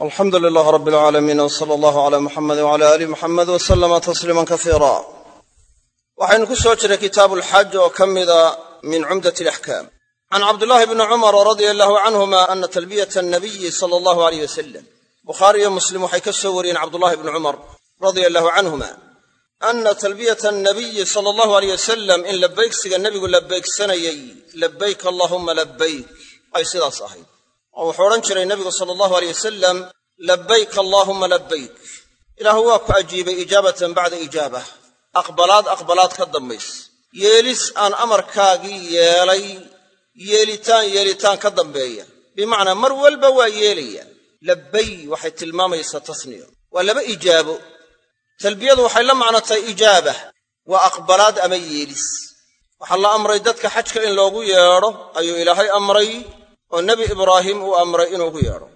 alxamdu lilaah rab alcaalamiin w sala allahu cala muxamedi wcala aali muxamed w salama tasliiman kasiira waxaynu ku soo jiray kitaabu alxaj oo ka mida min cumdat alaxkaam can cabdillaahi bni cumar radia allahu canhuma ana talbiyata annabiyi sala allahu aleyh wasalam bukhaari iyo muslim waxay ka soo wariyeen cabdullahi bni cumar radia allahu canhuma ana talbiyata annabiyi sala allahu aleyh wasalam in labaygsiga nebigu labaygsanayey labayk oo wuxuu odhan jiray nebigu sala allahu aleyh wasalam labayk allaahumma labayk ilaahu waa ku ajiibay ijaabatan bacda ijaabah aqbalaad aqbalaad ka dambays. Yeelis aan amarkaagii yeelay yeelitaan yeelitaan ka dambeeya. Bimacnaa mar walba waa yeelaya. Labbay waxay tilmaamaysaa tasniya waa laba ijaabo. Talbiyadu waxay la macno tahay ijaabah waa aqbalaad ama yeelis. Waxaa la amray dadka xajka in loogu yeedho ayuu ilaahay amray oo nebi ibraahim uu amray inuugu yeedho.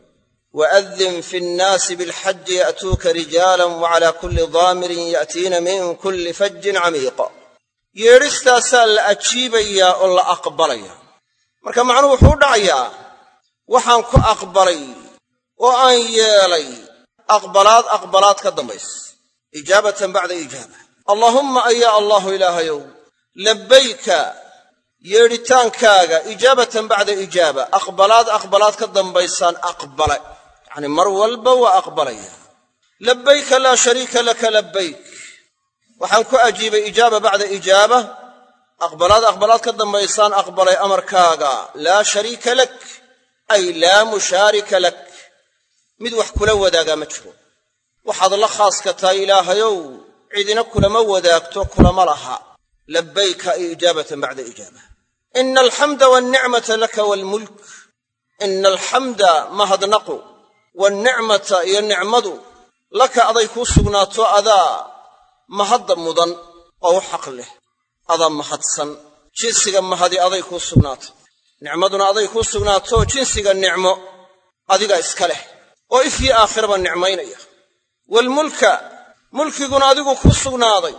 Waadin fi nnaasi bilxaji ya'tuuka rijaalan wacalaa kulli daamirin ya'tiina min kulli fajin camiiqa. Yeedhistaasaa la ajiibayaa oo la aqbalaya. Marka macnuhu wuxuu dhacayaa waxaan ku aqbalay oo aan yeelay. Aqbalaad aqbalaad ka dambaysa ijaabatan bacda ijaaba. Allaahumma ayaa allahu ilaahayow labbayka yeedhitaankaaga ijaabatan bacda ijaaba aqbalaad aqbalaad ka dambaysaan aqbale yacni mar walba waa aqbalaya. Labbayka laa shariika laka labbayk. Waxaan ku ajiibay ijaaba bacda ijaaba aqbalaad aqbalaad ka dambaysaan aqbalay amarkaaga. Laa shariika lak ay laa mushaarika lak. Mid wax kula wadaagaa ma jiro. Waxaad la khaaska tahay ilaahayow cidina kulama wadaagto kulama laha. Labbayka ay ijaabatan bacda ijaaba ina alxamda walnicmata laka waalmulk ina alxamda mahadnaqu waalnicmata iyo nicmadu laka aday kuu sugnaato adaa mahadda mudan oo u xaq leh adaa mahadsan jinsiga mahadi aday kuu sugnaato nicmaduna aday kuu sugnaato jinsiga nicmo adiga iska leh oo ifii aakhiraba nicmaynaya waalmulka mulkiguna adigu kuu sugnaaday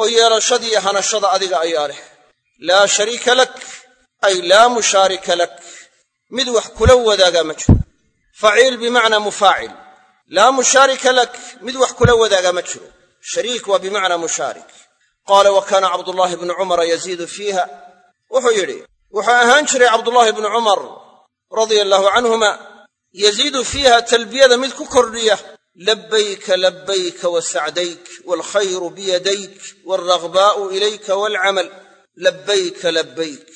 oo yeelashadiiyo hanashada adiga ayaa leh laa shariika lak ay laa mushaarika lak mid wax kula wadaagaa ma jiro faciil bimacnaa mufaacil laa mushaarika lak mid wax kula wadaagaa ma jiro shariik waa bimacnaa mushaarik qaala wa kaana cabdullaahi bnu cumara yaziidu fiiha wuxuu yidhi wuxuu ahaan jiray cabdullaahi bnu cumar radia allaahu canhuma yaziidu fiiha talbiyada mid ku kordhiya labbayka labbayka wasacdayk waalkhayru biyadayk waalraghbaa'u ilayka waalcamal labbayka labbayk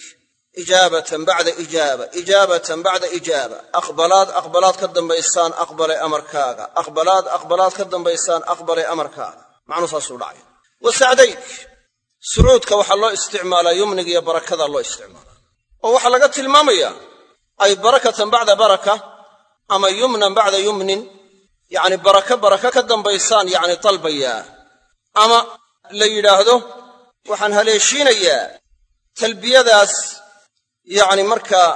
ijaabatan bacda ijaaba ijaabatan bacda ijaaba aqbalaad aqbalaad ka dambaysaan aqbalay amarkaaga aqbalaad aqbalaad ka dambaysaan aqbalay amarkaaga macnuu saasuu dhacay wasacdayk sucuudka waxaa loo isticmaalaa yumniga iyo barakadaa loo isticmaalaa oo waxaa laga tilmaamayaa ay barakatan bacda baraka ama yumnan bacda yumnin yacni baraka baraka ka dambaysaan yacni dalbayaa ama la yidhaahdo waxaan haleeshiinayaa talbiyadaas yacni markaa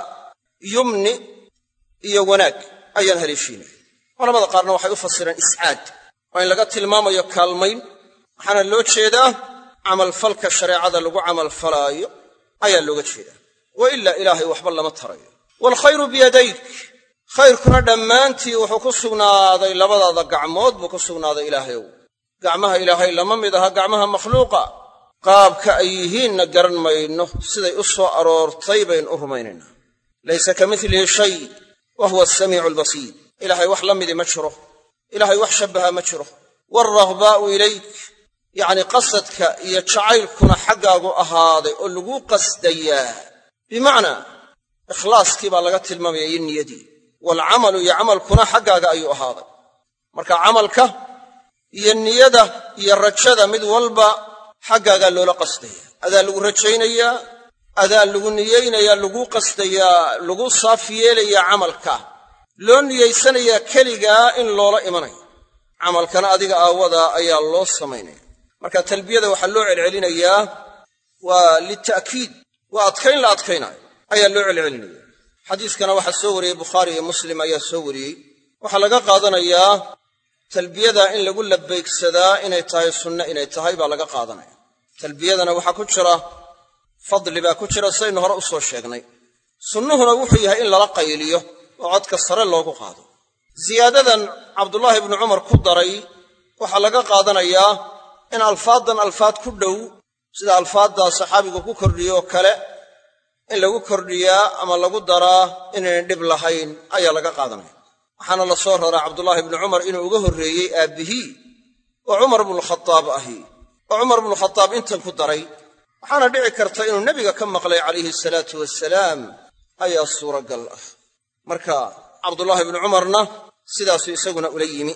yumni iyo wanaag ayaan haleeshiinaya culamada qaarna waxay u fasireen iscaad oo in laga tilmaamayo kaalmayn. Waxaana loo jeedaa camalfalka shareecada lagu camalfalaayo ayaa looga jeedaa. Wa ilaa ilaahay waxba lama tarayo. Waalkhayru biyadayk. Khayrkuna dhammaantii wuxuu ku sugnaaday labadaada gacmood buu ku sugnaaday ilaahayow gacmaha ilaahay lama mid aha gacmaha makhluuqa qaabka ay yihiinna garan mayno siday u soo aroortay baynu u rumaynaynaa laysa ka milihi shay wa huwa asamiicu albasiir ilaahay wax la midi ma jiro. Ilaahay wax shabbaha ma jiro. Waalraghbaa'u ilayk yacni qasadka iyo jacaylkuna xaggaagu ahaaday oo laguu qasdayaa. Bimacnaa ikhlaaskii baa laga tilmaamaya iyo niyadii. Waalcamalu iyo camalkuna xaggaaga ayuu ahaaday. Marka camalka iyo niyada iyo rajada mid walba xaggaagaa loola qasdaya adaa lagu rajaynayaa adaa lagu niyeynayaa laguu qasdayaa lagu saaf yeelayaa camalka. Loo niyaysanayaa keligaa in loola imanayo camalkana adiga aawadaa ayaa loo samaynaya. Marka talbiyada waxaa loo celcelinayaa waa lita'kiid. Waa adkayn la adkaynaayo ayaa loo celcelinaya xadiiskana waxaa soo wariyey bukhaari iyo muslim ayaa soo wariyey. Waxaa laga qaadanayaa talbiyada in lagu labaygsadaa inay tahay sunne inay tahay baa laga qaadanaya talbiyadana waxaa ku jira fadli baa ku jira sidaynu hore u soo sheegnay. Sunnuhuna wuxuu yahay in lala qayliyo oo codka sare loogu qaado. Siyaadadan cabdullaahi ibnu cumar ku daray waxaa laga qaadanayaa in alfaaddan alfaad ku dhow sida alfaaddaa saxaabigu ku kordhiyo oo kale in lagu kordhiyaa ama lagu daraa inaynan dhib lahayn ayaa laga qaadanaya. Waxaana la soo raraa cabdullaahi ibnu cumar inuu uga horreeyey aabbihii oo cumar bnukhadaab ahi oo cumar bnukhadaab intan ku daray waxaana dhici karta inuu nebiga ka maqlay calayhi salaatu wasalaam ayaa suuragal ah. Marka cabdullaahi ibnu cumarna sidaasuu isaguna ula yimi.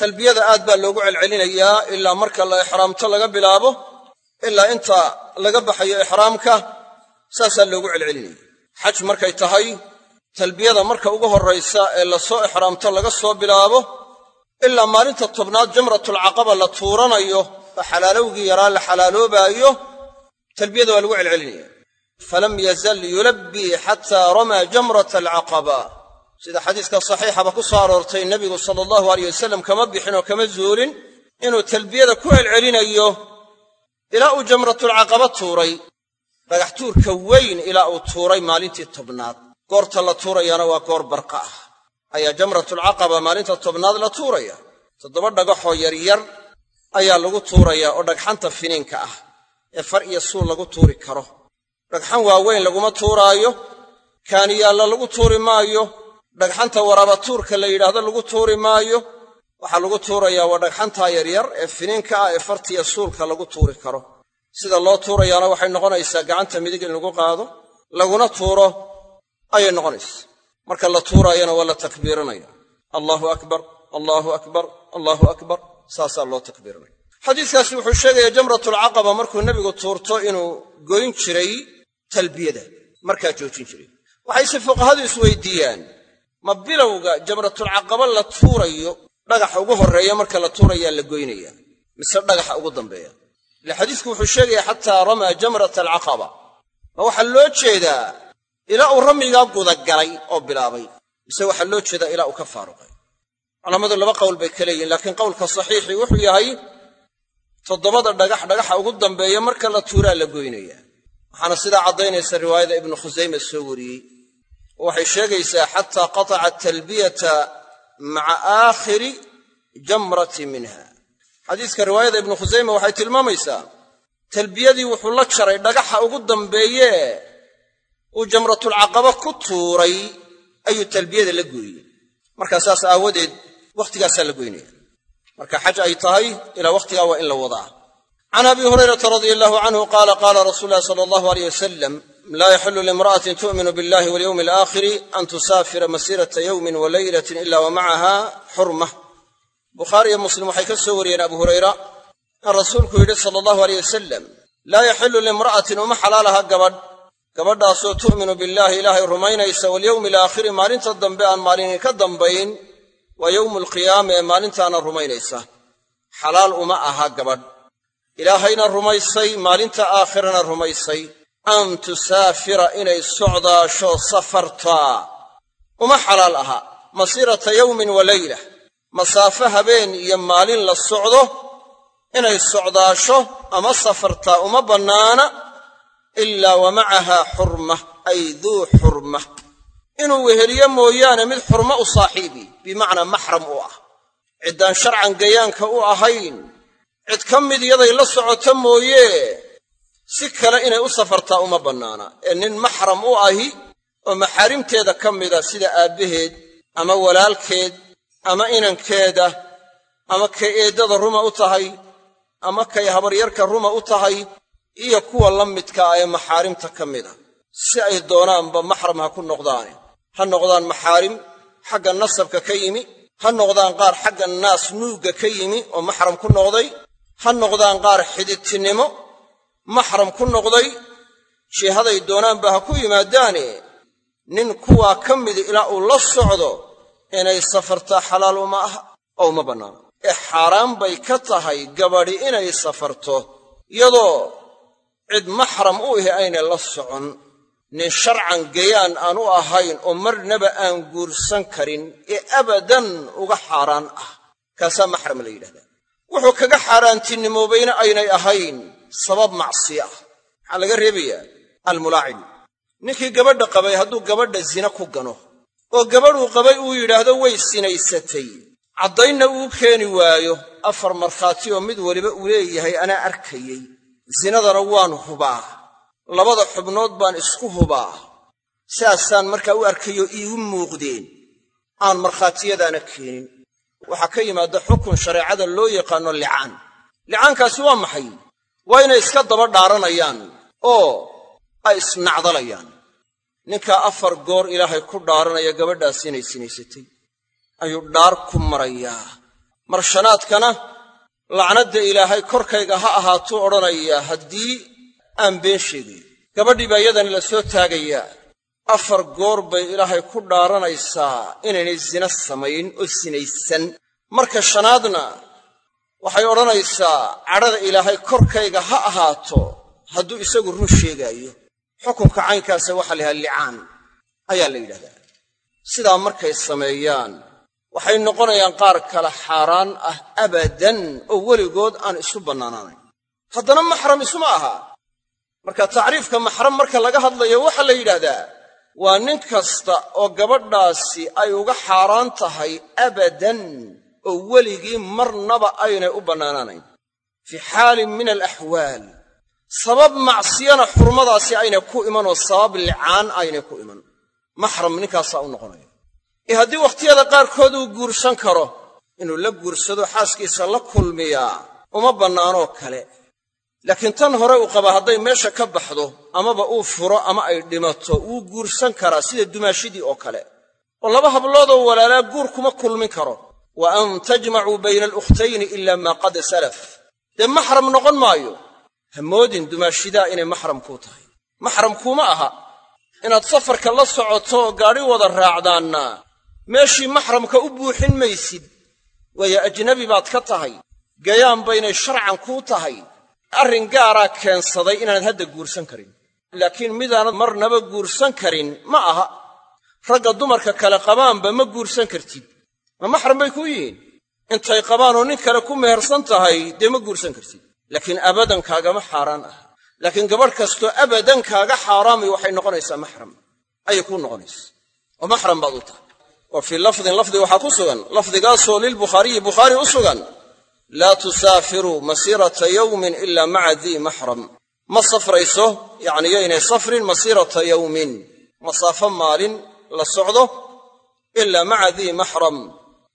Talbiyada aad baa loogu celcelinayaa ilaa marka la ixraamto laga bilaabo ilaa inta laga baxayo ixraamka saasaa loogu celcelinaya. Xaj markay tahay talbiyada marka ugu horraysa ee la soo ixraamto laga soo bilaabo ilaa maalinta tobnaad jamratulcaqaba la tuuranayo oo xalaalowgii yaraa la xalaaloobaayo talbiyada waa lagu celcelinaya. Falam yazal yulabbii xataa ramaa jamrata alcaqaba. Sida xadiiska saxiixaba ku soo aroortay nebigu sala allahu aleyh wasalam kama bixin oo kama zuulin inuu talbiyada ku celcelinayo ilaa uu jamratulcaqaba tuuray. Dhagax tuurka weyn ilaa uu tuuray maalintii tobnaad. Goorta la tuurayaana waa goor barqa ah. Ayaa jamratulcaqaba maalinta tobnaad la tuuraya. Toddoba dhagaxoo yaryar ayaa lagu tuurayaa oo dhagxanta finiinka ah ee far iyo suul lagu tuuri karo. Dhagxan waaweyn laguma tuuraayo kaaniyaalla lagu tuuri maayo dhagxanta waraabatuurka la yidhaahdo lagu tuuri maayo. Waxaa lagu tuurayaa waa dhagxantaa yaryar ee finiinka ah ee fartiya suulka lagu tuuri karo. Sida loo tuurayaana waxay noqonaysaa gacanta midig in lagu qaado laguna tuuro ayay noqonaysaa. Marka la tuuraayana waa la takbiiranaya allaahu akbar allaahu akbar allaahu akbar saasaa loo takbiiranaya xadiiskaasi wuxuu sheegayaa jamratulcaqaba markuu nebigu tuurto inuu goyn jiray talbiyada markaa joojin jiray. Waxayse fuqahadu isweydiiyaan ma bilowga jamratulcaqaba la tuurayo dhagaxa ugu horreeya marka la tuurayaa la goynaya mise dhagaxa ugu dambeeya? Ile xadiisku wuxuu sheegayaa xataa ramaa jamrata alcaqaba ma waxaa loo jeedaa ilaa uu ramyigaa gudagalay oo bilaabay mise waxaa loo jeedaa ilaa uu ka faaruqay culammadu laba qowl bay ka leeyihiin laakiin qowlka saxiixii wuxuu yahay toddobada dhagax dhagaxa ugu dambeeya marka la tuuraa la goynaya waxaana sidaa caddaynaysa riwaayada ibnu khusayme soo wariyey. Oo waxay sheegaysaa xataa qataca talbiyata maca aakhiri jamrati minha. Xadiiska riwaayada ibnu khusayme waxay tilmaamaysaa talbiyadii wuxuu la jaray dhagaxa ugu dambeeye uu jamratulcaqaba ku tuuray ayuu talbiyada la gooyey markaa saas aawadeed wakhtigaasaa la goynaya. Marka xaj ay tahay ilaa wakhtigaa waa in la wadaa. Can abi hurayrata radia allahu canhu qaala qaala rasuulu llahi sala allahu aleyh wasalam laa yaxillu liimra'atin tu'minu billahi walyowmi alaakhiri an tusaafira masiirata yowmin wa leylatin ila wa macaha xurma. Bukhaari iyo muslim waxay ka soo wariyeen abu hurayra in rasuulku yidhi sala allahu aleyh wasalam laa yaxillu liimra'atin uma xalaalaha gabadh. Gabadhaasoo tu'minu billaahi ilaahay rumaynaysa walyowmi alaakhiri maalinta dambe aan maalinin ka dambayn waa yowmu alqiyaama ee maalintaana rumaynaysa. Xalaal uma aha gabadh. Ilaahayna rumaysay maalinta aakhirana rumaysay. An tusaafira inay socdaasho safartaa uma xalaal aha. Masiirata yowmin wa leyla masaafo habeen iyo maalin la socdo inay socdaasho ama safartaa uma bannaana ilaa wa macahaa xurma ay duu xurma. Inuu weheliyo mooyaane mid xurmo u saaxiibi bimacnaa maxram u ah. Ciddaan sharcan gayaanka u ahayn. Cid ka mid yaday la socoto mooye. Si kale inay u safartaa uma bannaana. Ee nin maxram u ahi oo maxaarimteeda ka mida sida aabbaheed ama walaalkeed ama inankeeda ama kay eeddada ruma u tahay ama kay habaryarka ruma u tahay iyo kuwa la midka ah ee maxaarimta ka mid a si ay doonaanba maxram ha ku noqdaane ha noqdaan maxaarim xagga nasabka ka yimi ha noqdaan qaar xagga naas nuugga ka yimi oo maxram ku noqday ha noqdaan qaar xididtinimo maxram ku noqday jihaday doonaanba ha ku yimaadaane nin kuwaa ka midi ilaa uu la socdo inay safartaa xalaal uma aha oo uma bannaano. Ee xaaraan bay ka tahay gabadhi inay safarto iyadoo cid maxram u ihi aynay la socon nin sharcan gayaan aan u ahayn oo marnaba aan guursan karin ee abadan uga xaaraan ah. Kaasaa maxram la yidhahdaa wuxuu kaga xaaraantinimoobayna aynay ahayn sabab macsiya ah. Maxaa laga reebayaa? Almulaacin ninkii gabadha qabay hadduu gabadha zina ku gano oo gabadhuu qabay uu yidhaahdo way sinaysatay. Caddaynna uu keeni waayo afar markhaati oo mid weliba uu leeyahay anaa arkayey. Sinadana waan hubaa labada xubnood baan isku hubaa. Saasaan markaa u arkayo iigu muuqdeen. Aan markhaatiyadaana keenin. Waxaa ka yimaada xukun shareecada loo yaqaanno licaan. Licaankaasi waa maxay? Waa inay iska daba dhaaranayaan oo ay isnacdalayaan. Ninkaa afar goor ilaahay ku dhaaranaya gabadhaas inay sinaysatay. Ayuu dhaar ku marayaa. Marshanaadkana lacnadda ilaahay korkayga ha ahaatuu odhanayaa haddii aan been sheegayo gabadhii baa iyadana la soo taagayaa afar goor bay ilaahay ku dhaaranaysaa inaynay sina samayn oo sinaysan. Marka shanaadna waxay odhanaysaa cadhada ilaahay korkayga ha ahaato hadduu isagu run sheegaayo. Xukunka caynkaasa waxaa la yidhaha licaan ayaa la yidhahdaa. Sidaa markay sameeyaan waxay noqonayaan qaar kale xaaraan ah abadan oo weligood aan isu bannaanaanayn. Haddana maxram isuma aha marka tacriifka maxram marka laga hadlayo waxaa la yidhaahdaa waa nin kasta oo gabadhaasi ay uga xaaraan tahay abadan oo weligii marnaba aynay u bannaanaanayn. Fii xaalin min alaxwaal sabab macsiyana xurmadaasi aynay ku iman oo sabab licaan aynay ku iman. Maxram ninkaasaa u noqonaya. Ee haddii wakhtiyada qaarkood uu guursan karo inuu la guursado xaaskiisa la kulmiyaa uma bannaanoo kale laakiin tan hore uu qabaa hadday meesha ka baxdo amaba uu furo ama ay dhimato wuu guursan karaa sida dumaashidii oo kale. Oo laba habloodoo walaalaa guur kuma kulmin karo. Wa an tajmacuu bayna alukhtayni ila maa qad salaf. Dee maxram noqon maayo? Ha moodin dumaashidaa inay maxram kuu tahay. Maxram kuuma aha. Inaad safarka la socoto gaadhi wada raacdaanna. Meeshii maxramka u buuxin maysid. Waayo ajnabi baad ka tahay. Gayaan baynay sharcan kuu tahay arrin gaaraa keensaday inaanad hadda guursan karin. Laakiin midaanad marnaba guursan karin ma aha. Ragga dumarka kale qabaanba ma guursan kartid. Ma maxram bay kuu yihiin? Intay qabaanoo nin kale ku mehersan tahay dee ma guursan kartid. Laakiin abadan kaagama xaaraan aha laakiin gabadh kastoo abadan kaaga xaaraamay waxay noqonaysaa maxram. Ayay kuu noqonaysaa oo maxram baad u tahay. Wa fii lafdin lafdi waxaa ku sugan. Lafdigaasoo lilbukhaariyi bukhaari u sugan laa tusaafiruu masiirata yawmin ila maca dii maxram. Ma safrayso yacni yaynay safrin masiirata yawmin. Masaafo maalin la socdo ilaa maca dii maxram.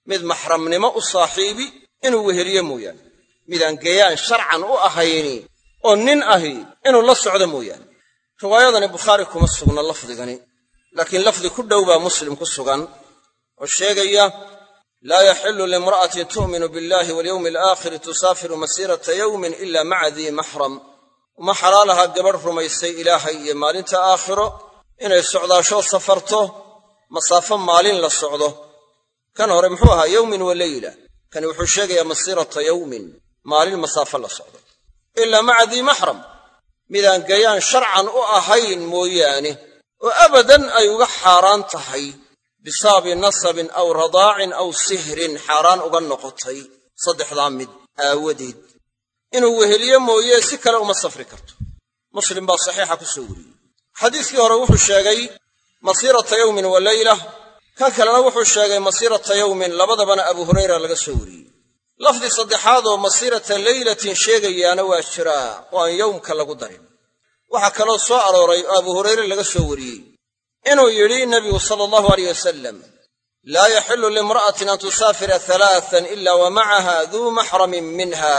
Mid maxramnimo u saaxiibi inuu weheliyo mooyaane. Midaan gayaan sharcan u ahayni oo nin ahi inuu la socdo mooyaane. Riwaayadani bukhaari kuma sugna lafdigani. Laakiin lafdi ku dhow baa muslim ku sugan oo sheegaya laa yaxilu liimra'atin tu'minu billahi walyowmi alaakhiri tusaafiru masiirata yawmin ila maca dii maxram uma xalaalaha gabadh rumaysay ilaahay iyo maalinta aakhiro inay socdaasho safarto masaafo maalin la socdo kan hore muxuu ahaa yowmin wa leyla kani wuxuu sheegayaa masiirata yowmin maalin masaafo la socdo ilaa maca dii maxram midaan gayaan sharcan u ahayn mooyaane oo abadan ay uga xaaraan tahay bisababi nasabin aw radaacin aw sihrin xaaraan uga noqotay. Saddexdaa mid aawadeed. Inuu weheliyo mooye si kale uma safri karto. Muslim baa saxiixa ku soo wariyey. Xadiiskii hore wuxuu sheegay masiirata yowmin wa kan kalena wuxuu sheegay masiirata yowmin labadabana abu hurayra laga soo wariyey. Lafdi saddexaad oo masiirata leylatin sheegayaana waa jiraa oo aan yowmka lagu darin. Waxaa kaloo soo arooray oo abu hurayre laga soo wariyey inuu yidhi nabigu sala allahu aleyh wasalam laa yaxilu liimra'atin an tusaafira halaatan ila wa macaha duu maxramin minha.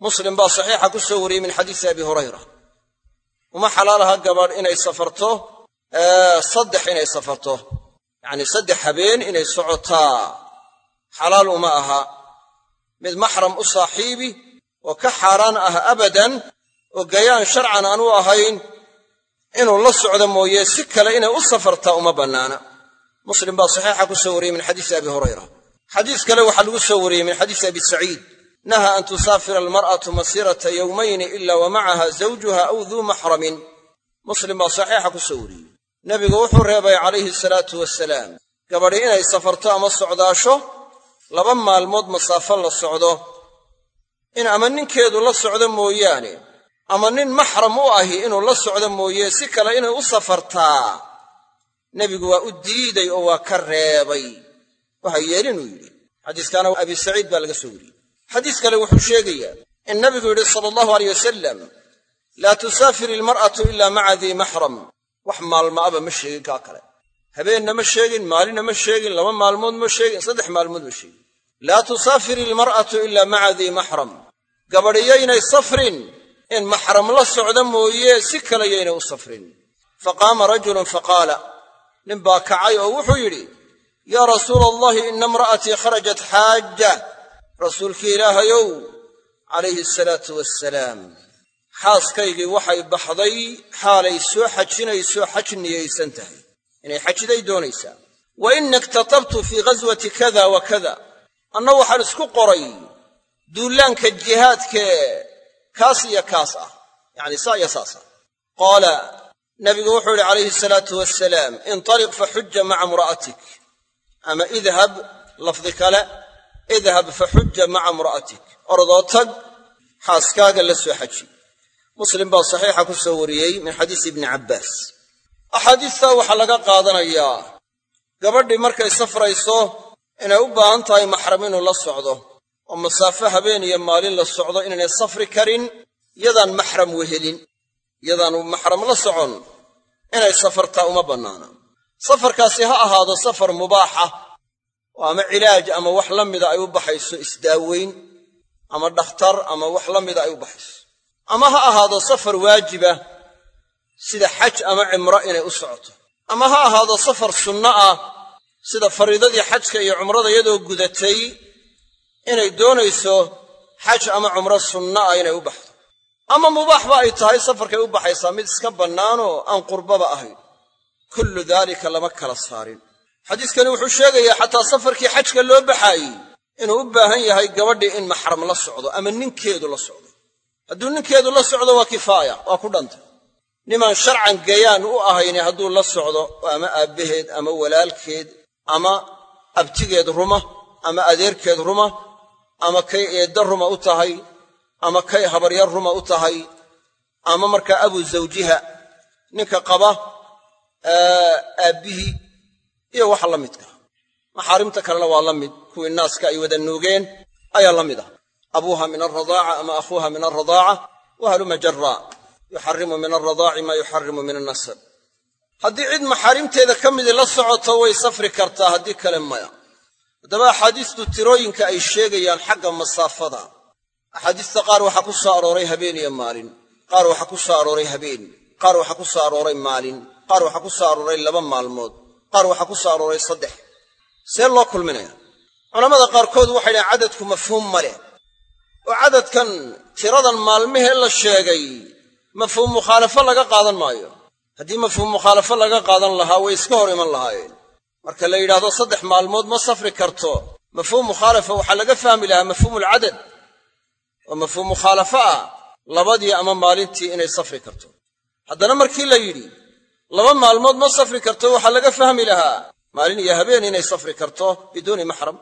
Muslim baa saxiixa ku soo wariyey min xadiisi abi hurayra. Uma xalaalaha gabadh inay safarto saddex inay safarto. Yacnii saddex habeen inay socotaa. Xalaal uma aha. Mid maxram u saaxiibi oo ka xaaraan ah abadan oo gayaan sharcan aan u ahayn inuu la socdo mooye si kale inay u safartaa uma bannaana. Muslim baa saxiixa ku soo wariyey min xadiisi abi hurayra. Xadiis kale waxaa lagu soo wariyey min xadiisi abi saciid. Naha an tusaafira almar'atu masiirata yowmayni ila wa macaha zawjuha aw duu maxramin. Muslim baa saxiixa ku soo wariyey. Nebigu wuxuu reebay calayhi salaatu wasalaam gabadhi inay safarto ama socdaasho laba maalmood masaafo la socdo. In ama ninkeedu la socdo mooyaane ama nin maxram u ahi inuu la socdo mooye si kale inay u safartaa. Nebigu waa u diiday oo waa ka reebay. Waxa yeelinuu yidhi. Xadiiskaana abi saciid baa laga soo wariyey. Xadiis kale wuxuu sheegayaa in nabigu yidhi sala allahu aleyh wasalam laa tusaafir ilmar'atu ila maca dii maxram. Wax maalmaaba ma sheegin kaa kale. Habeenna ma sheegin maalinna ma sheegin laba maalmood ma sheegin saddex maalmood ma sheegin. Laa tusaafir ilmar'atu ila maca dii maxram. Gabadhiyaynay safrin in maxram la socda mooye si kale yaynay u safrin. Faqaama rajulun faqaala nin baa kacay oo wuxuu yidhi yaa rasuula allahi ina imra'atii kharajat xaaja. Rasuulkii ilaahayow calayhi asalaatu wassalaam xaaskaygii waxay baxday xaalay soo xajinayso xaj niyaysan tahay. Inay xajiday doonaysaa. Wa ina iktatabtu fii ghaswati kada wa kada anna waxaan isku qoray duullaanka jihaadkee kaas iyo kaas ah. Yacni saa iyo saas ah. Qaala nabigu wuxuu yidhi calayhi asalaatu wasalaam intaliq faxuja maca imra'atik. Ama idhab lafdi kale idhab faxuja maca imra'atik. Ordoo tag xaaskaaga la soo xaji muslim baa saxiixa ku soo wariyey min xadiisi ibni cabbaas. Axaadiistaa waxaa laga qaadanayaa gabadhii markay safrayso inay u baahan tahay maxram inuu la socdo oo masaafo habeen iyo maalin la socdo inaynay safri karin yadaan maxram wehelin yadaanu maxram la socon inay safartaa uma bannaana. Safarkaasi ha ahaado safar mubaaxa oo ama cilaaj ama wax la mida ay u baxayso isdaaweyn ama dhakhtar ama wax la mida ay u baxayso. Ama ha ahaado safar waajiba sida xaj ama cimro inay u socoto. Ama ha ahaado safar sunno ah sida fariidadii xajka iyo cumrada iyadoo gudatay inay doonayso xaj ama cumro sunno ah inay u baxdo. Ama mubaaxba ay tahay safarkay u baxaysaa mid iska bannaanoo aan qurbaba ahayn. Kullu daalika lama kala saarin. Xadiiskani wuxuu sheegayaa xataa safarkii xajka loo baxaayey inuu u baahan yahay gabadhii in maxram la socdo ama ninkeedu la socdo. Hadduu ninkeedu la socdo waa kifaaya waa ku dhanta. Nimaan sharcan gayaan u ahayni hadduu la socdo ama aabbaheed ama walaalkeed ama abtigeed ruma ama adeerkeed ruma ama kay eedda ruma u tahay ama kay habaryar ruma u tahay ama markaa abu zawjiha ninka qaba aabbihii iyo waxa la midka maxaarimta kalena waa la mid. Kuwii naaska ay wada nuugeen ayaa la mid ah. Abuuha min alradaaca ama akhuuha min alradaaca wahaluma jaraa yuxarimu min alradaaci maa yuxarimu min annasab. Haddii cid maxaarimteeda ka midii la socoto way safri kartaa haddii kale maya haddaba axaadiistu tirooyinka ay sheegayaan xagga masaafada. Axaadiista qaar waxaa ku soo arooray habeen iyo maalin. Qaar waxaa ku soo arooray habeen. Qaar waxaa ku soo arooray maalin. Qaar waxaa ku soo arooray laba maalmood. Qaar waxaa ku soo arooray saddex. See loo kulminaya. Culammada qaarkood waxay dhahen cadadku mafhuum ma leh. Oo cadadkan tiradan maalmahee la sheegay mafhuum mukhaalafo laga qaadan maayo. Haddii mafhuum mukhaalafo laga qaadan lahaa way iska hor iman lahaayeen marka la yidhaahdo saddex maalmood ma safri karto. Mafhuum mukhaalafa waxaa laga fahmi lahaa mafhuumulcadad oo mafhuum mukhaalafo ah labadii ama maalintii inay safri karto. Haddana markii la yidhi laba maalmood ma safri karto waxaa laga fahmi lahaa maalin iyo habeen inay safri karto biduuni maxram.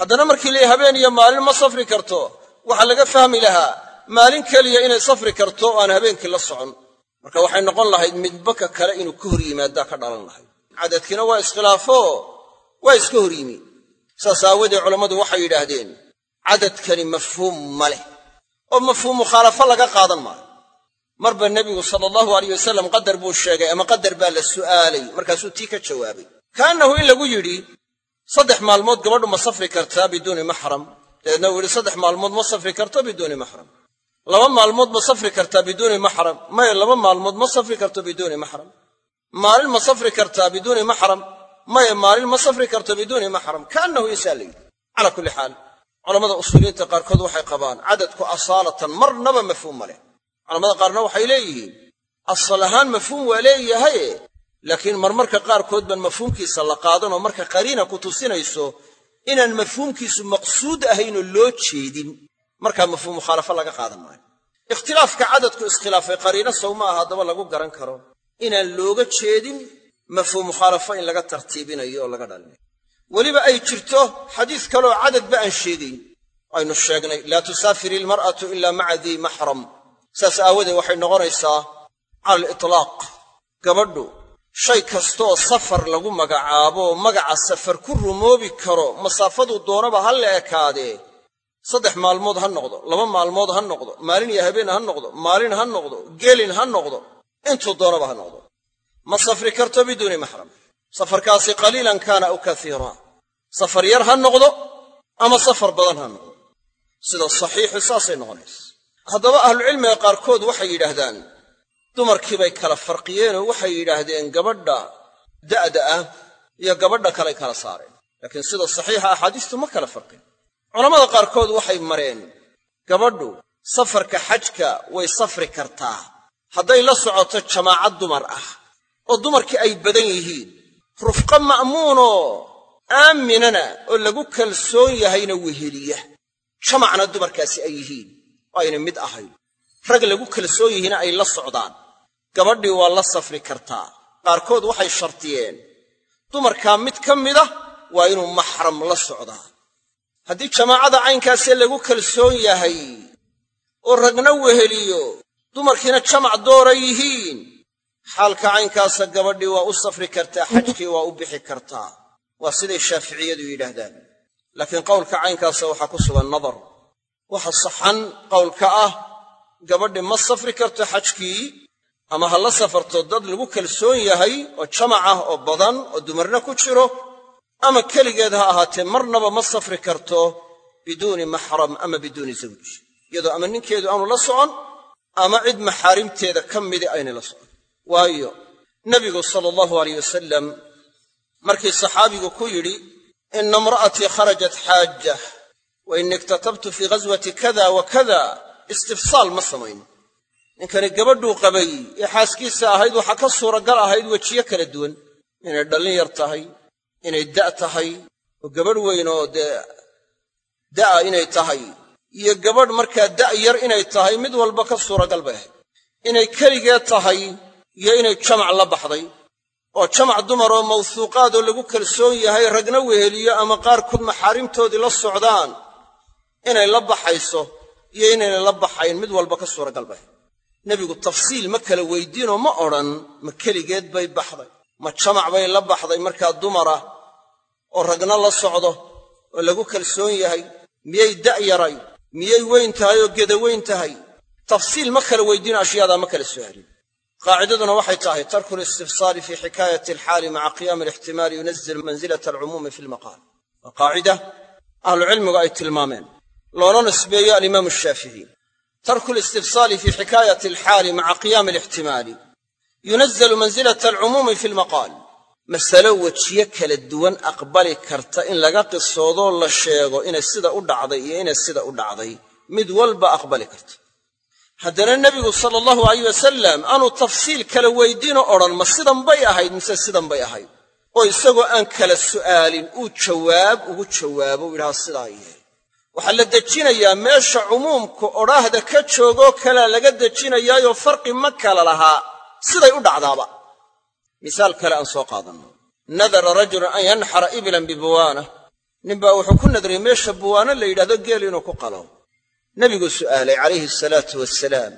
Haddana markii la habeen iyo maalin ma safri karto waxaa laga fahmi lahaa maalin keliya inay safri karto oo aan habeenkii la socon. Marka waxay noqon lahayd midbaka kale inuu ka hor yimaadaa ka dhalan lahayd cadadkiina waa iskhilaafo waa iska hor yimi saas aawadee culammadu waxay yidhaahdeen cadadkani mafhuum ma leh oo mafhuum mukhaalafo laga qaadan maayo. Marba nebigu sala allahu alayh wasalam qadar buu sheegay ama qadar baa la su'aalay markaasuu tii ka jawaabay. Kaannahu in lagu yidhi saddex maalmood gabadhu ma safri kartaa biduuni maxram. Dabeedna uu yidhi saddex maalmood ma safri karto biduuni maxram. Laba maalmood ma safri kartaa biduuni maxram. Maya laba maalmood ma safri karto biduuni maxram maalin ma safri kartaa biduuni maxram? Maya maalin ma safri karto biduuni maxram? Kaannahu insaa la yidhi. Calaa kulli xaal culammada usuuliyiinta qaarkood waxay qabaan cadadku asaalatan marnaba mafhuum ma leh. Culamada qaarna waxay leeyihiin asal ahaan mafhuum waa leeyahaye laakiin marmarka qaarkood baan mafhuumkiisa la qaadanoo marka qariina ku tusinayso inaan mafhuumkiisu maqsuud ahaynoo loo jeedin. Markaa mafhuum mukhaalafo laga qaadan maayo. Ikhtilaafka cadadku iskhilaafay qariino sow ma aha haddaba lagu garan karo inaan looga jeedin mafhuum mukhaalafo in laga tartiibinayo oo laga dhalinayo. Weliba ay jirto xadiis kaleoo cadadba aan sheegayn. Aynu sheegnay laa tusaafir ilmar'atu ila maca dii maxram saas aawadeed waxay noqonaysaa cala alitlaaq gabadhu. Shay kastooo safar lagu magacaabo magaca safar ku rumoobi karo masaafaduu doonaba ha la ekaadee saddex maalmood ha noqdo laba maalmood ha noqdo maalin iyo habeen ha noqdo maalin ha noqdo gelin ha noqdo intuu doonaba ha noqdo. Ma safri karto biduuni maxram. Safarkaasi qaliilan kaana aw kaiira safar yar ha noqdo ama safar badan ha noqdo. Sida saxiixu saasay noqonaysa. Haddaba ahlucilmiga qaarkood waxay yidhaahdaan dumarkii bay kala farqiyeenoo waxay yidhaahdeen gabadha da'da ah iyo gabadha kaley kala saareen. Laakiin sida saxiixa axaadiistu ma kala farqin. Culammada qaarkood waxay mareen gabadhu safarka xajka way safri kartaa hadday la socoto jamaacad dumar ah oo dumarkii ay badan yihiin. Rufqo ma'muunoo aaminana oo lagu kalsoon yahayna weheliya. Jamacna dumarkaasi ay yihiin oo ayna mid ahayn. Rag lagu kalsoon yihiina ay la socdaan. Gabadhii waa la safri kartaa. Qaarkood waxay shartiyeen dumarkaa mid ka mida waa inuu maxram la socdaa. Haddii jamaacada caynkaasee lagu kalsoon yahay oo ragna weheliyo dumarkiina jamac doora yihiin. Xaalka caynkaasa gabadhii waa u safri kartaa xajkii waa u bixi kartaa. Waa siday shaaficiyadu yidhaahdaan. Laakiin qowlka caynkaasa waxaa ku sugan nadar. Waxa saxan qowlka ah gabadhi ma safri karto xajkii ama ha la safarto dad lagu kalsoon yahay oo jamac ah oo badan oo dumarna ku jiro ama keligeed ha ahaatee marnaba ma safri karto biduuni maxram ama biduuni zawj. Iyadoo ama ninkeedu aanu la socon ama cid maxaarimteeda ka midi aynay la socon. Waayo nebigu sala allahu alayh wasalam markii saxaabigu ku yidhi ina imra'atii kharajat xaajah wa ini iktatabtu fii ghaswati kada wa kada istifsaal ma samayn. Ninkani gabadhuu qabay ee xaaskiisa ahayd waxaa ka suuragal ahayd wejiyo kala duwan. Inay dhallin yar tahay inay da' tahay oo gabadh weyn oo dee da'a inay tahay iyo gabadh markaa da' yar inay tahay mid walba ka suuragal bay ahayd. Inay keligeed tahay iyo inay jamac la baxday. Oo jamac dumar oo mawsuuqaad oo lagu kalsoon yahay ragna weheliyo ama qaarkood maxaarimtoodii la socdaan inay la baxayso iyo inayna la baxayn mid walba ka suuragal bay nebigu tafsiil ma kala weydiinoo ma odhan ma keligeed bay baxday. Ma jamac bay la baxday markaa dumara oo ragna la socdo oo lagu kalsoon yahay miyay da' yaray miyay weyn tahay oo geda weyn tahay? Tafsiil ma kala weydiino ashyaadaa ma kala su'aalin qaacidaduna waxay tahay tarku listifsaali fii xikaayati alxaali maca qiyaami alixtimaali yunazil mansilata alcumuumi fi lmaqaal waa qaacida ahlucilmigu ay tilmaameen loona nisbeeyo alimaamu shaafici tarku listifsaali fii xikaayati alxaali maca qiyaami alixtimaali yunazalu mansilata alcumuumi fi lmaqaal masalo wejiyo kala duwan aqbali karta in laga qisoodoo la sheego inay sida u dhacday iyo inay sida u dhacday. Mid walba aqbali karta. Haddana nebigu sala allahu alayh wasalam aanu tafsiil kala weydiinoo odhan ma sidan bay ahayd mise sidan bay ahayd? Oo isagoo aan kala su'aalin uu jawaab ugu jawaabo u yidhaha sidaa yeel waxaa la dejinayaa meesha cumuumku odhaahda ka joogoo kalea laga dejinayaayoo farqi ma kala lahaa. Siday u dhacdaaba misaal kale aan soo qaadanno. Nadara rajulun an yanxara iblan bibuwaana ninbaa wuxuu ku nadriyey meesha buwaano la yidhahdo geel inuu ku qalo. Nebiguu su'aalay calayhi asalaatu wasalaam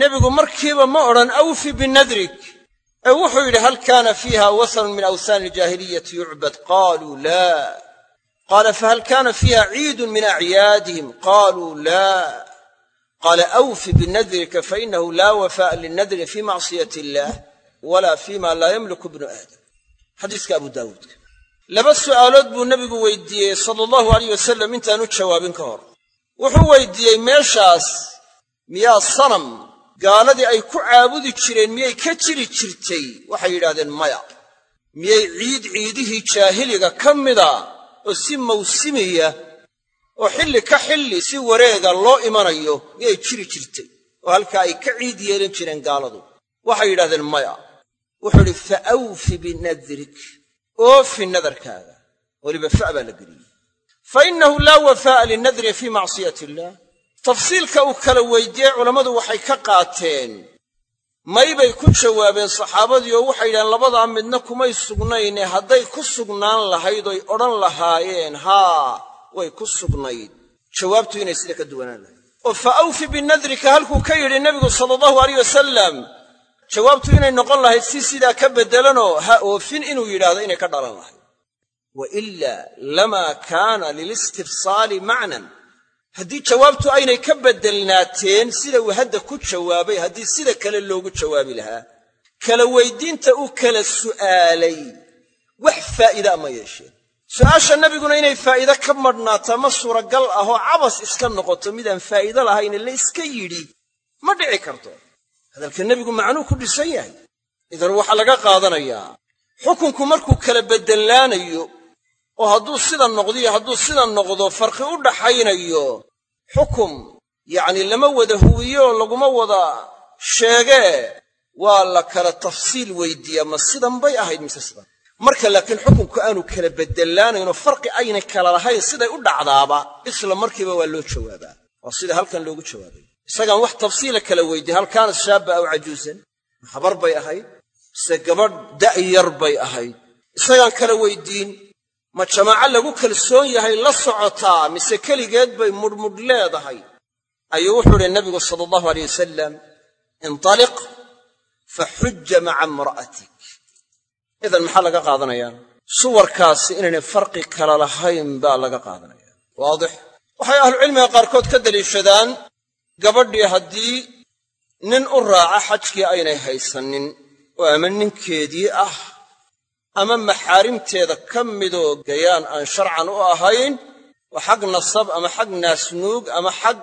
nebigu markiiba ma odhan awfi binadrik ee wuxuu yidhi hal kaana fiiha wasanun min awsaani aljaahiliyati yucbad qaaluu laa. Qaala fahal kaana fiiha ciidun min acyaadihim? Qaaluu laa. Qaala awfi binadrika fainahu laa wafaa'a linadri fii macsiyati illaah walaa fiima laa yamliku bnu aadam. Xadiiska abu daawuudka. Laba su'aalood buu nebigu weydiiyey sala allahu alayh wasalam intaanu jawaabin ka hor. Wuxuu weydiiyey meeshaas miyaa sanam gaaladii ay ku caabudi jireen miyay ka jiri jirtay? Waxay yidhahdeen maya miyay ciid ciidihii jaahiliga ka mida oo si mawsimiya oo xilli ka xilli si wareega loo imanayo miyay jiri jirtay? Oo halkaa ay ka ciid yeelan jireen gaaladu. Waxay yidhahdeen maya wuxuu idhi fa awfi binadrik oofi nadarkaaga. Weliba fa' baa la geliyey. Fa innahu laa wafaa'a linadrin fii macsiyati illaah. Tafsiilka uu kala weydiiyey culammadu waxay ka qaateen may bay ku jawaabeen saxaabadii oo waxay yidhahdeen labadaa midna kumay sugnayne hadday ku sugnaan lahayd oy odhan lahaayeen haa way ku sugnayd. Jawaabtu inay sida ka duwanaan lahayd. Oo fa awfi binadrika halkuu ka yidhi nebigu sala allahu alayh wasalam jawaabtu inay noqon lahayd si sidaa ka beddelanoo ha oofin inuu yidhaahdo inay ka dhalan lahayd. Wa ilaa lamaa kaana lilistifsaali macnan. Haddii jawaabtu aynay ka beddelnaateen sida uu hadda ku jawaabay haddii sida kale loogu jawaabi lahaa kala weyddiinta uu kala su'aalay wax faa'iida ma yeesheen su'aasha nebiguna inay faa'iide ka madhnaataa ma suuragal ah oo cabas iska noqoto midaan faa'iido lahayne la iska yidhi ma dhici karto hadalka nebigu macnuu ku dhisan yahay. Idan waxaa laga qaadanayaa. Xukunku markuu kala beddellaanayo oo hadduu sida noqdiyo hadduu sida noqdo farqi u dhaxaynayo xukum yacni lama wada huwiyo laguma wada sheegee waa la kala tafsiil weydiiyaa ma sidan bay ahayd mise sidan? Marka laakiin xukunku aanu kala beddellaanaynoo farqi aynay kala lahayn siday u dhacdaaba isla markiiba waa loo jawaabaa. Waa sida halkan loogu jawaabay isagaan wax tafsiila kala weydiin hal kaanat shaabba aw cajuusan. Ma habar bay ahayd mise gabadh da'yar bay ahayd. Isagaan kala weydiin ma jamaaco lagu kalsoon yahay la socotaa mise keligeed bay mudhmudh leedahay. Ayuu wuxuu idhi nabigu sala allahu aleyh wasalam intaliq fa xujja maca imra'atik. Idan maxaa laga qaadanayaa suwarkaasi inaynay farqi kala lahayn baa laga qaadanaya waadix. Waxay ahlucilmiga qaarkood ka daliishadaan gabadhii haddii nin u raaca xajkii aynay haysanin oo ama ninkeedii ah ama maxaarimteeda ka midoo gayaan aan sharcan u ahayn oo xag nasab ama xag naasnuug ama xag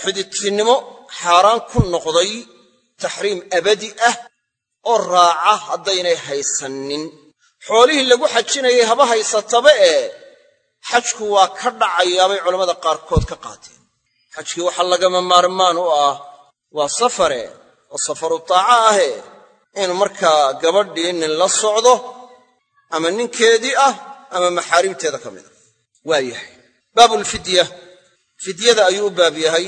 xididtinnimo xaaraan ku noqday taxriim abadi ah oo raaca haddaynay haysanin xoolihii lagu xajinayay haba haysataba ee xajku waa ka dhacayaabay culammada qaarkood ka qaateen xajkii waxa lagama maarmaan u ah waa safare oo safaru taaca ahe. Inuu markaa gabadhii nin la socdo ama ninkeedii ah ama maxaarimteeda ka mid a waa yahay. Baabulfidya fidyada ayuu u baab yahay.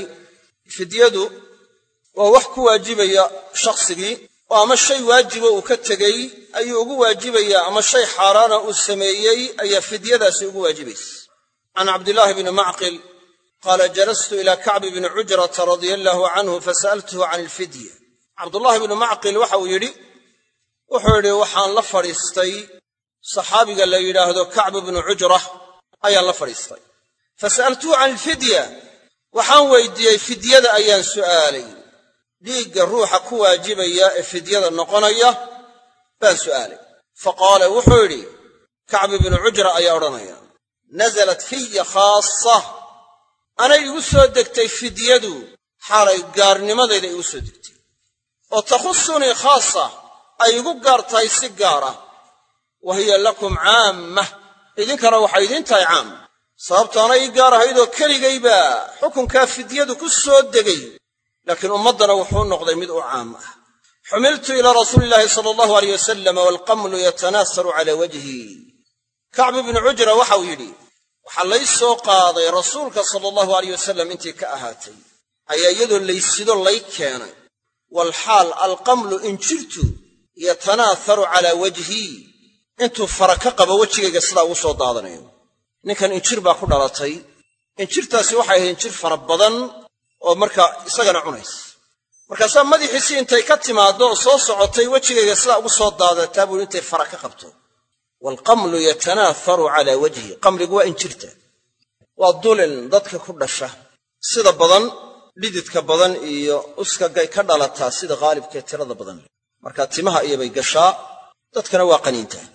Fidyadu waa wax ku waajibaya shakhsigii oo ama shay waajiba uu ka tegey ayuu ugu waajibayaa ama shay xaaraana uu sameeyey ayaa fidyadaasi ugu waajibaysa. Can cabdillaahi bni macqil qaala jalastu ila kacbi bni cujrata radia allaahu canhu fasa'altuhu can alfidya cabdullaahi bnu macqil waxa uu yidhi wuxuu yidhi waxaan la fadhiistay saxaabiga la yidhaahdo kacb bnu cujra ayaan la fadhiistay fasa'altuhu can alfidya waxaan weydiiyey fidyada ayaan su'aalay dhiigga ruuxa ku waajibaya ee fidyada noqonaya baan su'aalay fa qaala wuxuu yidhi kacbi bnu cujra ayaa anay igu soo degtay fidyadu xaalay gaarnimadayda igu soo degtay. Oo takhusunii khaasa ay igu gaar tahay si gaar ah wa hiya lakum caammah idinkana waxay idiin tahay caam. Sababto ana ii gaar ahaydoo xukunkaa fidyadu ku soo degay. Laakiin ummaddana wuxuu noqday mid u caam ah. Xumiltu ilaa rasuuli illaahi sala allahu aleyh wasalam waalqamlu yatanaasaru calaa wajhi. Kacb ibnu cujra waxau yidhi waxaa lay soo qaaday rasuulka sala allahu aleyh wasalam intii ka ahaatay. Ayaa iyadoo laysido lay keenay. Walxaal alqamlu injirtu yatanaaharu calaa wajhii intuu fara ka qabo wejigayga sidaa ugu soo daadanayo. Ninkan injir baa ku dhalatay. Injirtaasi waxay ahayd injir fara badan oo markaa isagana cunays. Markaasaa madaxiisii intay ka timaaddo oo soo socotay wejigayga sidaa ugu soo daadataa buui intay fara ka qabto waalqamlu yatanaaharu calaa wajhi qamligu waa injirta waa dulin dadka ku dhasha sida badan dhididka badan iyo uskagay ka dhalataa sida haalibkae tirada badan marka timaha iyobay gashaa dadkana waa qaniintaa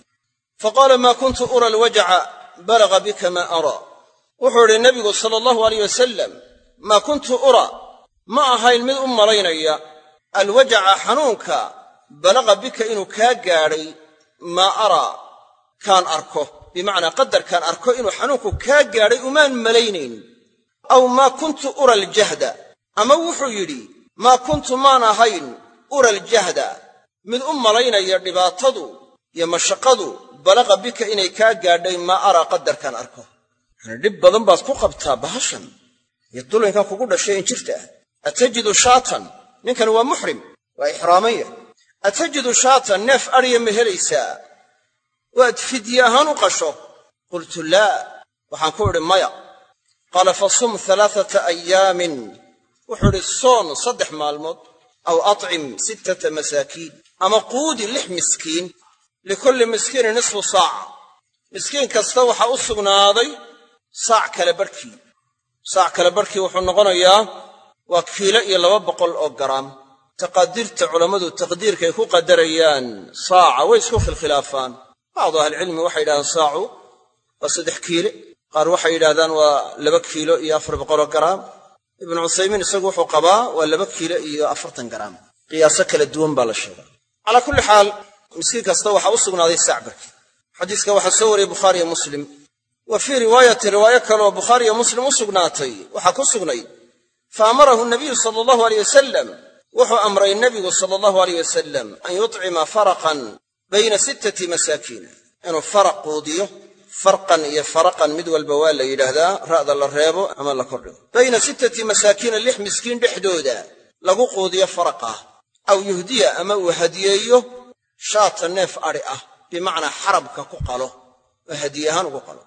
fa qaala maa kuntu ura alwajaca balaga bika maa araa wuxuu idhi nebigu sala allahu aleyh wasalam maa kuntu ura ma ahayn mid u malaynaya alwajaca xanuunka balaga bika inuu kaa gaadhay maa araa kaan arko bimacnaa qadarkaan arko inuu xanuunku kaa gaadhay umaan malaynayn aw maa kuntu ura aljahda ama wuxuu yidhi maa kuntu maan ahayn ura aljahda mid u malaynaya dhibaatadu iyo mashaqadu balaqa bika inay kaa gaadhay maa araa qadarkaan arko. Yani dhib badan baad ku qabtaa bahashan. Iyo dulinkan kugu dhashay injirta ah atajidu shaatan. Ninkani waa muxrim waa ixraaman yahay atajidu shaatan neef adhiya ma waad fidye ahaan u qasho? Qultu laa. Waxaan ku idhi maya. Qaala fasum alaaata ayaamin wuxuu idhi soon saddex maalmood aw acim sittata masaakiin ama quudi lix miskiin likulli miskiinin nisfu saaca miskiin kasta waxaa u sugnaaday saac kale barhkii saac kale barhkii wuxuu noqonayaa waa kiilo iyo laba boqol oo garaam. Taqaadirta culammadu taqdiirkay ku qadarayaan saaca way isku khilkhilaafaan bacdu ahlicilmi waxay yidhahdaan saacu waa saddex kiile qaar waxay yidhahdaan waa laba kiilo iyo afar boqoloo garaam ibnu cuthaymiin isagu wuxuu qabaa waa laba kiilo iyo afartan garaam qiyaaso kala duwan baa la sheegaa calaa kulli xaal miskiin kasta waxaa u sugnaaday saac barkii xadiiska waxaa soo wariyey bukhaariyo muslim wa fii riwaayati riwaayo kaleoo bukhaariyo muslim u sugnaatay waxaa ku sugnay fa amarahu nabiyu sala allahu aleyh wasalam wuxuu amray bayna sittati masaakiina inuu faraq quudiyo farqan iyo faraqan mid walba waa la yidhaahdaa ra'da la reebo ama la kordhigo bayna sittati masaakiina lix miskiin dhexdooda lagu quudiyo faraqah aw yuhdiya ama uu hadiyeeyo shaata neef adhi ah bimacnaa xarabka ku qalo oo hadiye ahaan ugu qalo.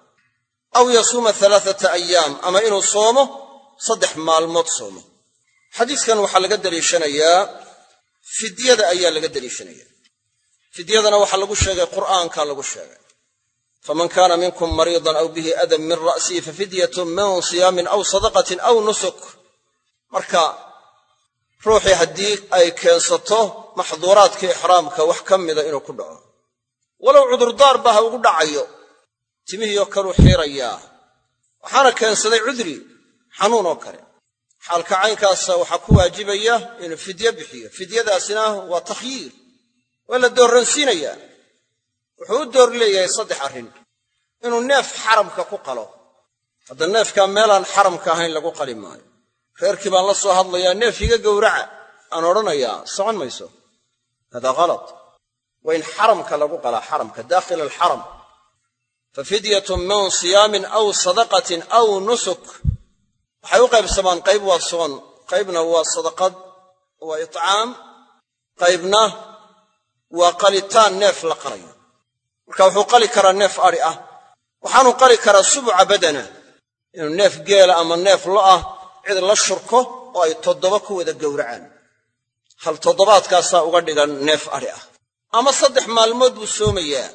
Aw yasuuma alaaata ayaam ama inuu soomo saddex maalmood soomo. Xadiiskan waxaa laga daliishanayaa fidyada ayaa laga daliishanaya fidyadana waxaa lagu sheegay qur'aanka lagu sheegay. Faman kaana minkum mariidan aw bihi adan min ra'sihi fafidyatun min siyaamin aw sadaqatin aw nusuk. Marka ruuxii haddii ay keensato maxduuraadkii ixraamka wax ka mida inuu ku dhaco. Walow cudurdaarba ha ugu dhacayo timihiioo kaluu xiirayaa waxaana keensaday cudri xanuun oo kale. Xaalka caynkaasa waxaa ku waajibaya inuu fidye bixiyo. Fidyadaasina waa takhyiir waa la doorransiinayaa. Wuxuu u door leeyahay saddex arrin. Inuu neef xaramka ku qalo. Hadda neefkaa meelaan xaramka ahayn lagu qali maayo. Reerkii baan la soo hadlayaa neef iga gowraca. Aan odhanayaa socon mayso. Hada ghalat. Waa in xaramka lagu qalaa xaramka daakhila alxaram. Fa fidyatun min siyaamin aw sadaqatin aw nusuk. Waxay u qaybsamaan qayb waa soon. Qaybna waa sadaqad waa itcaam waa qalitaan neef la qalayo marka wuxuu qali karaa neef adhi ah waxaanu qali karaa subuca badana inuu neef geela ama neef lo'ah cid la shurko oo ay toddoba ku wada gowracaan. Hal toddobaadkaasaa uga dhigan neef adhi ah. Ama saddex maalmood buu soomayaa.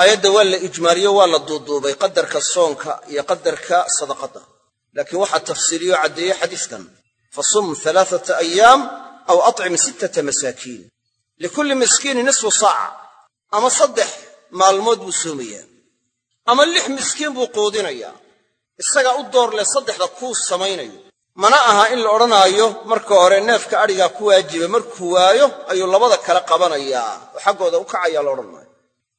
Aayadda waa la ijmaaliyo waa la duuduubay qadarka soonka iyo qadarka sadaqadda. Laakiin waxaa tafsiiliyo caddeeyey xadiiskan. Fasum alaaata ayaam aw acim sittata masaakiin likulli miskiinin nisfu saaca ama saddex maalmood buu soomayaa ama lix miskiin buu quudinayaa isagaa u door leh saddexda kuu samaynayo mana aha in la odhanaayo marka hore neefka adhigaa ku waajiba markuu waayo ayuu labada kale qabanayaa oo xaggooda u kacayaa la odhan maayo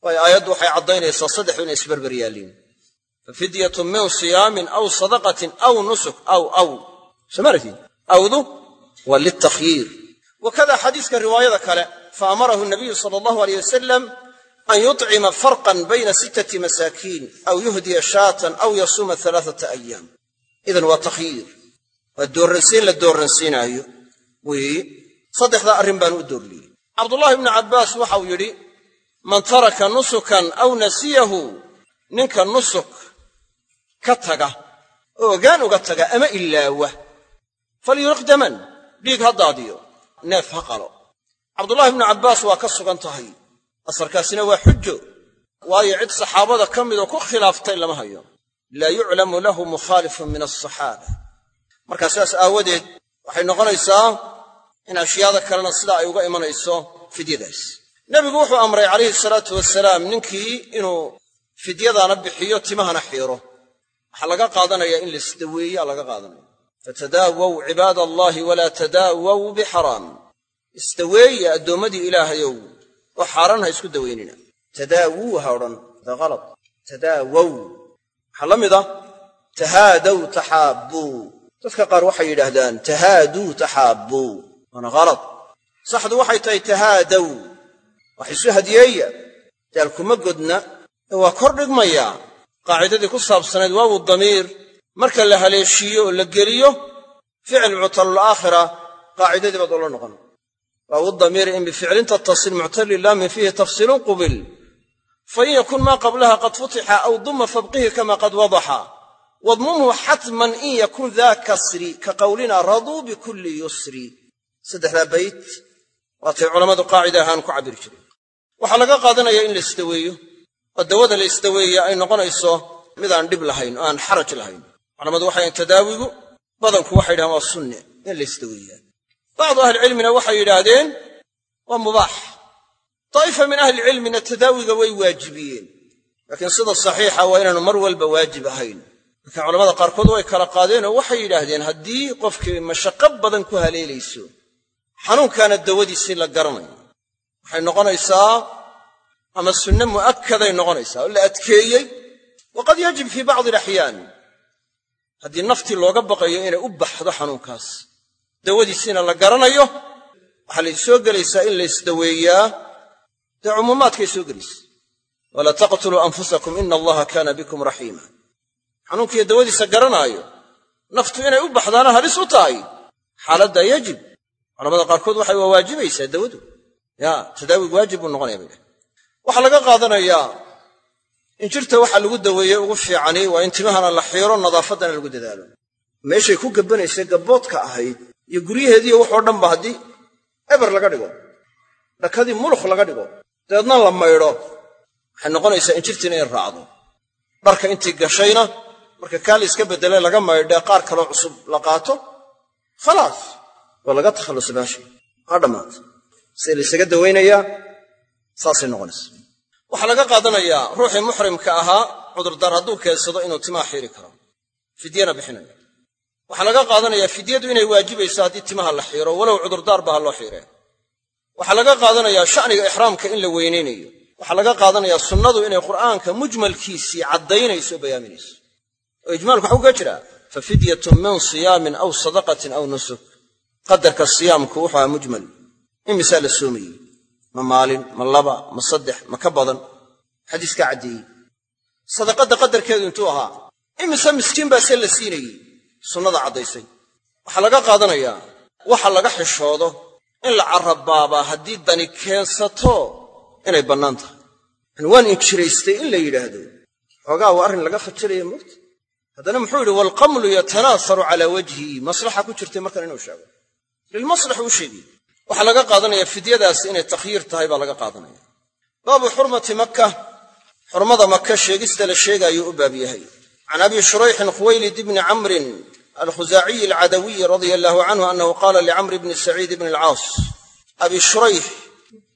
waayo aayaddu waxay caddaynaysaa saddexdu inay isberber yaalliin fa fidyatun min siyaamin aw sadaqatin aw nusuk aw wakada xadiiska riwaayada kale fa amarahu nabiyu sala allahu aleyh wasalam an yuطcima farqan bayna sittati masaakiin aw yuhdiya shaatan aw yasuuma alaaata ayaam idan waa takhyiir waa doorransiin la doorransiinaayo weeye saddexdaa arrin baanu u doorliyey cabdullaahi ibnu cabbaas waxau yidhi man taraka nusukan aw nasiyahu ninka nusuk ka taga oo ogaan uga taga ama ilaawa falyuriq daman dhiig ha daadiyo neef ha qalo. Cabdullahi ibnu cabbaas waa ka sugan tahay. Asarkaasina waa xujo. Waayo cid saxaabada ka midoo ku khilaaftay lama hayo. Laa yuclamu lahu mukhaalifun min alsaxaaba markaa sidaas aawadeed waxay noqonaysaa in ashyaada kalena sidaa ay uga imanayso fidyadaas. Nebigu wuxuu amray calayhi salaatu wasalaam ninkii inuu fidyadaana bixiyo timahana xiiro. Waxaa laga qaadanayaa in laisdaweeyaa laga qaadanaya fatadaawow cibaada allaahi walaa tadaawow bixaraam. Isdaweeya addoommadii ilaahayow oo xaaraan ha isku dawaynina tadaawuu ha odhan hada halad tadaawow waxaa la mid ah tahaadow taxaabbuu. Dadka qaar waxay yidhaahdaan tahaaduu taxaabbuu. Waana halad saxdu waxay tahay tahaadow wax isu hadiyeeya daalkuma godna ee waa kor dhigmayaa qaacidadii ku saabsanayd waawu damiir marka la haleeshiiyo oo la geliyo ficil muctalulaakhira qaacidadii baad ula noqon. Waawu damiiri in bificlin tattasil muctali laamin fiihi tafsiilun qubil. Fain yakun maa qablaha qad futixa aw duma fabqihi kama qad wadaxa. Wadmumhu xatman in yakun daa kasri ka qowlina raduu bikulli yusri. Saddexdaa bayt waatay culammadu qaacida ahaan ku cabbiri jireen waxaa laga qaadanaya in la isdaweeyo oo dawada la isdaweeya ay noqonayso mid aan dhib lahayn oo aan xaraj lahayn culammadu waxay tadaawigu badanku waxay yidhahdeen waa sunne in la isdaweeyaa bacdu ahlicilmina waxay yidhaahdeen waa mubaax. Daa'ifa min ahlicilmina tadaawiga way waajibiyeen. Laakiin sida saxiixa waa inaanu mar walba waajib ahayn. Marka culamada qaarkood way kala qaadeen oo waxay yidhaahdeen haddii qofkii mashaqo badan ku haleelayso xanuunkaana dawadiisii la garanayo. Waxay noqonaysaa ama sunne mu'akkaday noqonaysaa oo la adkeeyey. Waqad yajib fii bacdi alaxyaan haddii naftii looga baqayo inay u baxdo xanuunkaas dawadiisiina la garanayo waxaa lay soo gelaysaa in la isdaweeyaa. Dee cumuumaadkay soo gelaysa. Walaa taqtuluu anfusakum ina allaha kaana bikum raxiima. Xanuunkiiyo dawadiisa garanaayo naftu inay u baxdaana halis u tahay. Xaaladdaa yajib. Culamada qaarkood waxay waa waajibaysaa dawadu. Ya tadaawigu waajib buu noqonaya bay waxaa laga qaadanayaa in jirta waxa lagu daweeye ugu fiicani waa in timahana la xiiro nadaafaddana lagu dadaalo. Meeshay ku gabbanaysay gabboodka ahayd iyo guryaheediiyo waxoo dhanba haddii eber laga dhigo dhakadii mulukh laga dhigo dabeedna la maydho. Waxay noqonaysaa in jirtiina in raacdo. Dharka intii gashayna marka kaa la iska beddelay laga maydhee qaar kaloo cusub la qaato khalaas waa laga takhallusa meesha waa dhammaata see laysaga dawaynayaa saasay noqonaysa waxaa laga qaadanayaa ruuxii muxrimka ahaa cudurdaar hadduu keensado inuu timaha xiiri karo. Fidyana bixinaya waxaa laga qaadanayaa fidyadu inay waajibayso haddii timaha la xiiro walow cudurdaar ba ha loo xiiree waxaa laga qaadanayaa sha'niga ixraamka in la weynaynayo waxaa laga qaadanayaa sunnadu inay qur'aanka mujmalkiisii caddaynayso bayaaminayso. Oo ijmaalku waxa uga jiraa fa fidyatun min siyaamin aw sadaqatin aw nusuk. Qadarka siyaamku wuxuu ahaa mujmal. Imisaa la soomayey ma maalin ma laba ma saddex ma ka badan. Xadiiskaa caddeeyey sadaqadda qadarkeedu intuu ahaa imise miskiin baa see la siinayey? Sunnada caddaysay. Waxaa laga qaadanayaa waxa laga xishoodo in la carrabaabaa haddii dani keensato inay bannaan tahay. Yani waan injiraystay in la yidhaahdo. Xoogaa waa arrin laga khajilaya moogta haddana muxuu yidhi waalqamlu yatanaasaru calaa wajhii maslaxa ku jirtay markan inuu sheego. Lilmaslax uu sheegay waxaa laga qaadanaya fidyadaasi inay takhyiir tahay baa laga qaadanaya. Baabu xurmati makka. Xurmada maka sheegista la sheegaayuu u baab yahay. Can abi shurayxin khuwaylid bni camrin alkhusaaciyi alcadawiyi radia allahu canhu annahu qaala licamr bni saciid bni alcaas. Abi shurayx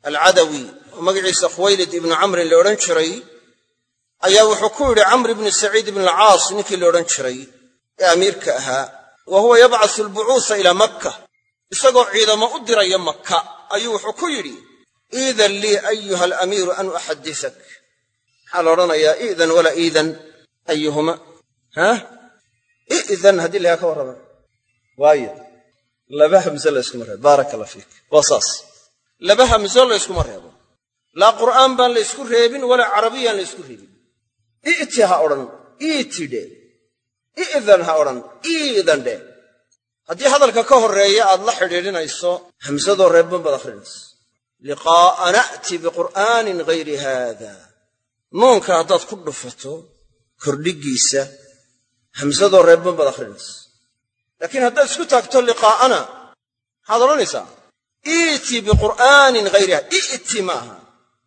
alcadawi oo magaciisa khuwaylid ibnu camrin la odhan jiray ayaa wuxuu ku yidhi camr ibni saciid ibni alcaas ninkii la odhan jiray ee amiirka ahaa wa huwa yabcasu albucuusa ilaa makka isagoo ciidamo u diraya maka ayuu wuxuu ku yidhi iidan lii ayuha alamiiru an uxaddisak. Maxaa la odhanayaa iidan walaa iidan ayuhuma ha? I'dan haddii lagaa ka warrama. Waayo. Laba hamso layskuma reebo baaraka fiik. Waa saas. Laba hamso layskuma reebo laa qur'aan baan la ysku reebin walaa carabiyaan la ysku reebin. I'ti ha odhan. Iiti dhe i'dan ha odhan. Iidan dheh haddii hadalka ka horreeya aad la xidhiidhinayso hamsadoo reebban baad akhrinaysa liqaa'a na'ti biqur'aanin ghayri haada nuunka haddaad ku dhufato kordhiggiisa hamsadoo reebban baad akhrinaysa laakiin haddaad isku taagto liqaa'ana maxaad odhanaysaa? Iitii biqur'aanin hayri hada i'ti maaha.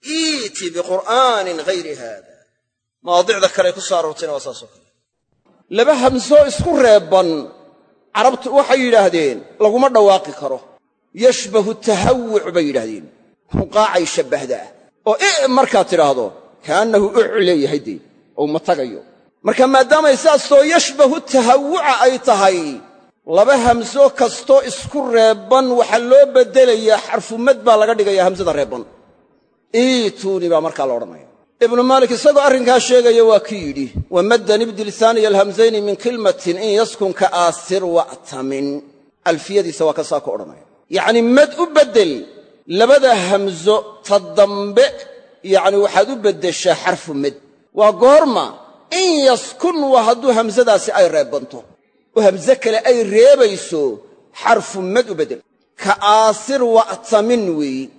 Iitii biqur'aanin hayri haada mawaadicda kale ku soo aroortayna waa saasoo kale. Laba hamsoo isku reebban carabtu waxay yidhaahdeen laguma dhawaaqi karo. Yashbahu tahawuc bay yidhaahdeen. Hunqaacay shabbahdaa oo i markaad tidhaahdo kaannahu uc leeyahay dee ou ma tagayo. Marka maadaamay saasoo yashbahu tahawuca ay tahay laba hamso kastoo isku reebban waxaa loo beddelayaa xarfumad baa laga dhigaya hamsada reebban. Iituuni baa markaa la odhanaya ibnu maalik isagoo arrinkaa sheegaya waa ki yidhi wamaddan ibdil haaniya alhamsayni min kilmatin in yaskun ka aasir wa'tamin. Alfiyadiisa waa ka saa ku odhanaya. Yacni mad u beddel labada hamso ta dambe yacni waxaad u beddeshaa xarfu mad. Waa goorma in yaskun waa hadduu hamsadaasi ay reebbanto. Oo hamse kale ay reebayso xarfu mad u beddel. Ka aasir wa'tamin weeyi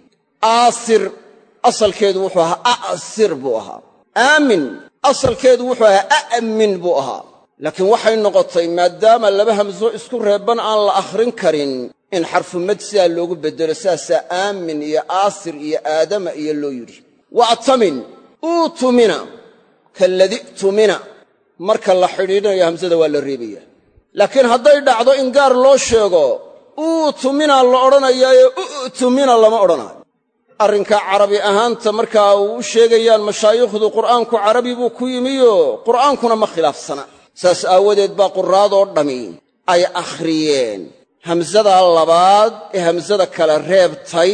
asalkeedu wuxuu ahaa a'sir buu ahaa. Aamin. Asalkeedu wuxuu ahaa a'min buu ahaa. Laakiin waxay noqotay maadaama laba hamso isku reebban aan la akhrin karin in xarfumad sidaa loogu beddelo sidaasaa aamin iyo aasir iyo aadama iyo loo yidhi. Wa'tamin. Uutumina. Kaladi'tumina marka la xidhiidhinayo hamsada waa la reebaya. Laakiin hadday dhacdo in gaar loo sheego uutumina la odhanayaayo u'tumina lama odhanaayo arrinka carabi ahaanta markaa u sheegayaan mashaayikhdu qur'aanku carabi buu ku yimiyo qur'aankuna ma khilaafsana. Saas aawadeed baa qurraadoo dhammi ay akhriyeen. Hamsadaa labaad ee hamsada kale reebtay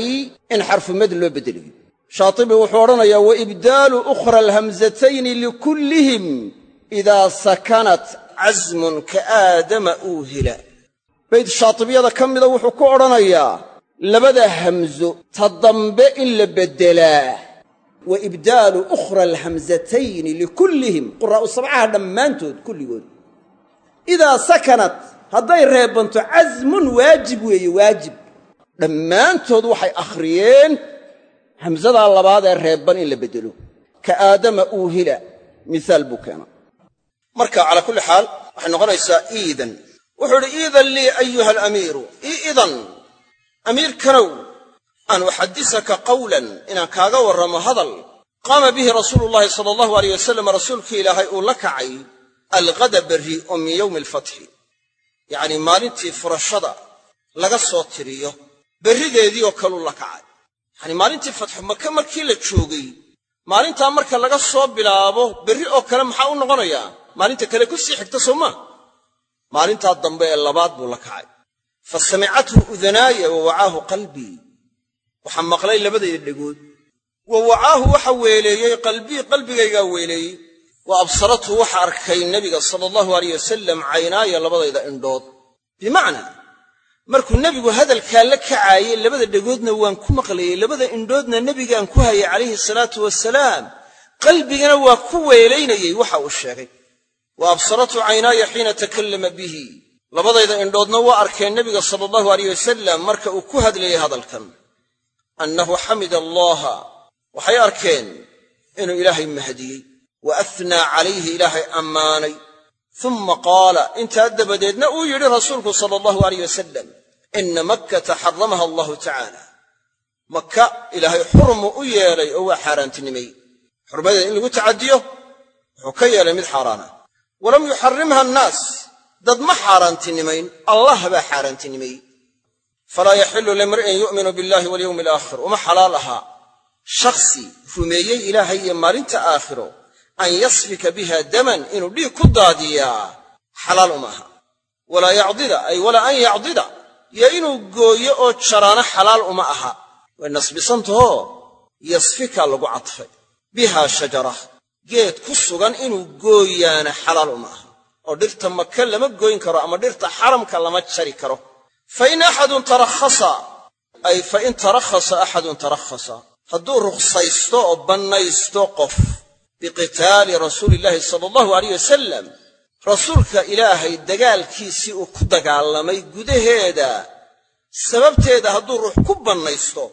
in xarfumad loo beddelayo shaatibi wuxuu odhanayaa wa ibdaalu ukhra alhamsatayni likullihim idaa sakanat casmun ka aadama uuhila bayd shaatibiyada ka mida wuxuu ku odhanayaa labada hamso ta dambe in la beddelaa wa ibdaalu ukhra alhamsatayni likullihim quraa'u sabcaha dhammaantood kulligood. Idaa sakanat hadday reebanto casmun waajib weeye waajib. Dhammaantood waxay akhriyeen hamsadaa labaad ee reebban in la beddelo. Ka aadama uuhila misaal buu keena marka calaa kulli xaal waxay noqonaysaa iidan. Wuxuu idhi iidan lii ayuha idan amiirkanow an uxaddisaka qawlan inaan kaaga warramo hadal. Qaama bihi rasuulu llahi sala allahu aleyh wasalam rasuulkii ilaahay uu la kacay alghada berri oo min yowmi alfatxi yacnii maalintii furashada laga soo tiriyo berrideedii oo kaluu la kacay. Yacanii maalintii fatxu maka markii la joogay maalintaa marka laga soo bilaabo berri oo kale maxaa u noqonayaa? Maalinta kale ku sii xigta soo maa maalintaa dambe ee labaad buu la kacay fa samicathu udanaaya wa wacaahu qalbii waxaa maqlay labadayda dhegood wa wacaahu waxa weeleeyey qalbii qalbigaygaa weeleeyey wa absarathu waxa arkay nebiga sala allahu aleyh wasalam caynaaya labadayda indhood bimacnaa markuu nebigu hadalkaa la kacaayey labada dhegoodna waan ku maqlayey labada indhoodna nebigaan ku hayay calayhi salaatu wasalaam qalbigana waa ku weelaynayey waxa uu sheegay wa absarathu caynaaya xiina takallama bihi labadayda indhoodna waa arkeen nebiga sala allahu aleyh wasalam marka uu ku hadlayey hadalkan. Annahu xamida allaha. Waxay arkeen inuu ilaahay mahdiyey. Wa athnaa calayhi ilaahay ammaanay. Uma qaala intaa dabadeedna uu yidhi rasuulku sala allahu aleyh wasalam ina makkata xaramaha allahu tacaala. Maka ilaahay xurmu u yeelay oo waa xaaraantinimay. Xurmadeeda in lagu tacadiyo wuxuu ka yeelay mid xaaraana. Walam yuxarimha annaas dad ma xaaraantinimayn allah baa xaaraantinimeeyey. Falaa yaxilu limri'in yu'minu billahi walyowmi alaakhir uma xalaal ahaa. Shakhsi rumeeyey ilaahay iyo maalinta aakhiro an yasfika biha daman inuu dhiig ku daadiyaa. Xalaal uma aha. Walaa yacdida ay walaa an yacdida. Iyo inuu gooyo oo jaraano xalaal uma aha. Way nasbisantahoo yasfika lagu cadfay. Bihaa shajara. Geed ku sugan inuu gooyaana xalaal uma aha oo dhirta maka lama gooyn karo ama dhirta xaramka lama jari karo. Fa in axadun tarakhasa ay fa in tarakhasa axadun tarakhasa. Hadduu rukhsaysto oo bannaysto qof biqitaali rasuuli illaahi sala allahu aleyh wasalam rasuulka ilaahay dagaalkiisii uu ku dagaalamay gudaheeda sababteeda hadduu ruux ku bannaysto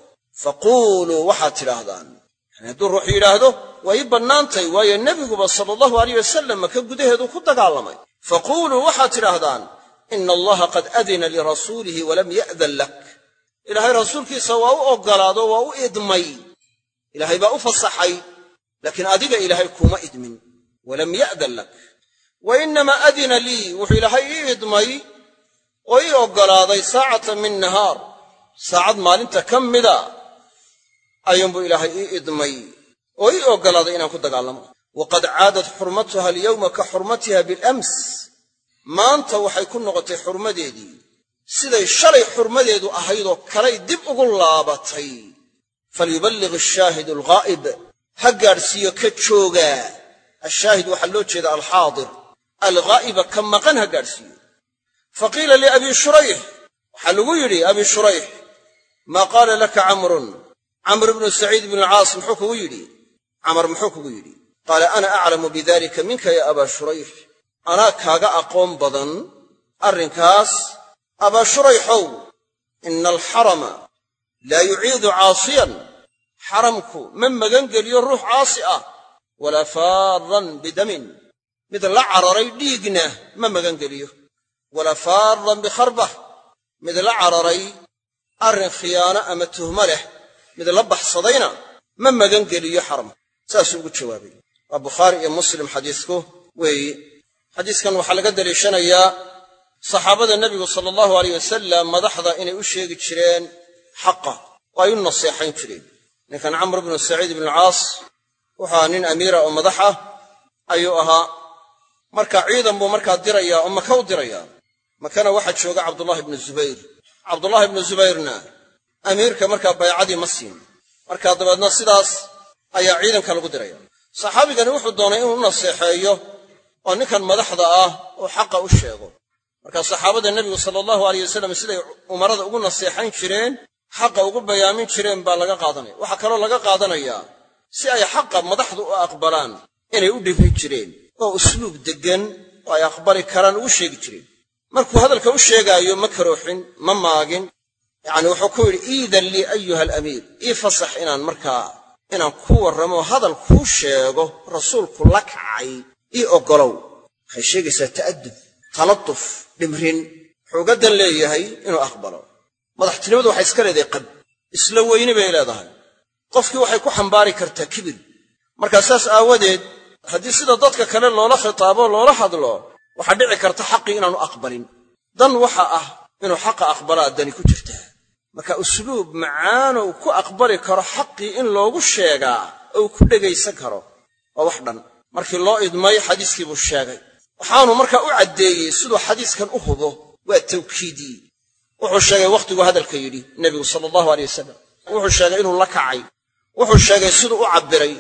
faquuluu waxaad tidhaahdaan. Yani hadduu ruux yidhaahdo ii bannaantay waayo nebiguba sala allahu aleyh wasalam maka gudaheeduu ku dagaalamay. Faquuluu waxaad tidhaahdaan ina allaha qad adina lirasuulihi walam ya'dan lak. Ilaahay rasuulkiisa waa u oggolaado waa u idmay. Ilaahay baa u fasaxay laakiin adiga ilaahay kuuma idmin. Walam ya'dan lak. Wa innamaa adina lii wuxuu ilaahay ii idmay oo ii oggolaaday saacatan min nahaar. Saacad maalinta ka mida ayuunbuu ilaahay ii idmay oo ii oggolaaday inaan ku dagaalamo. Waqad caadat xurmatuha alyowma ka xurmatiha bilams. Maanta waxay ku noqotay xurmadeedii. Siday shalay xurmadeedu ahaydoo kalay dib ugu laabatay. Falyuballigh ashaahidu alghaa'ib ha gaadhsiiyo ka joogaa ashaahid waxaa loo jeeda alxaadir. Alghaa'iba ka maqan ha gaadhsiiyo. Fa qiila liabii shurayx waxaa lagu yidhi abi shurayx maa qaala laka camrun? Camr ibnu saciid ibnu alcaas muxuu kugu yidhi camar muxuu kugu yidhi qaala ana aclamu bidalika minka ya abaa shurayx? Anaa kaaga aqoon badan arrinkaas abaa shurayxow ina alxarama laa yuciidu caasiyan xaramku ma magangeliyo ruux caasi ah walaa faadan bidamin. Mid la cararay dhiigna ma magangeliyo walaa faaran bikharbah. Mid la cararay arrin khiyaano ama tuhmo leh mid la baxsadayna ma magangeliyo xaramka saasuu ugu jawaabay. Waa bukhaari iyo muslim xadiisku weeyi xadiiskan waxaa laga daliishanayaa saxaabada nebigu sala allahu aleyh wasalam madaxda inay u sheegi jireen xaqa. Oo ay u naseexayn jireen ninkan camr bnu saciid ibnu alcaas wuxuu ahaa nin amiira oo madax ah ayuu ahaa. Marka ciidan buu markaa dirayaa oo maka u dirayaa. Makana waxaa jooga cabdullahi ibnu zubayr. Cabdullahi ibnu zubayrna amiirka markaa baycadii ma siin. Marka dabeedna sidaas ayaa ciidanka lagu diraya. Saxaabigani wuxuu doonay inuu u naseexeeyo oo ninkan madaxda ah uu xaqa u sheego. Marka saxaabada nebigu sala allahu aleyh wasalam siday umarada ugu naseexayn jireen xaqa ugu bayaamin jireen baa laga qaadanaya. Waxaa kaloo laga qaadanayaa si ay xaqa madaxdu u aqbalaan inay u dhibri jireen oo usluub deggan oo ay aqbali karaan ugu sheegi jireen. Markuu hadalka u sheegaayo ma karooxin ma maagin. Yacni wuxuu ku yidhi iidan lii ayuha alamiir ii fasax inaan markaa inaan ku warramo hadal kuu sheego rasuulku la kacay ii oggolow. Waxay sheegaysaa ta'adub talatuf dhimrin. Wuxuu dan leeyahay inuu aqbalo. Madaxtinimadu waxay iska leedahay qab isla weyni bay leedahay. Qofkii waxay ku xambaari kartaa kibir. Markaa saas aawadeed haddii sida dadka kale loola khitaabo loola hadlo waxaa dhici karta xaqii inaanu aqbalin. Dan waxa ah inuu xaqa aqbalaa dani ku jirtaa marka usluub macaanow ku aqbali karo xaqii in loogu sheegaa ou ku dhegaysan karo. Waa wax dhan. Markii loo idmay xadiiskii buu sheegay. Waxaanu markaa u caddeeyey siduu xadiiskan u hubo waa tawkiidii wuxuu sheegay wakhtiguu hadalka yidhi nebigu sala allahu aleyh wasalam wuxuu sheegay inuu la kacay. Wuxuu sheegay siduu u cabbiray.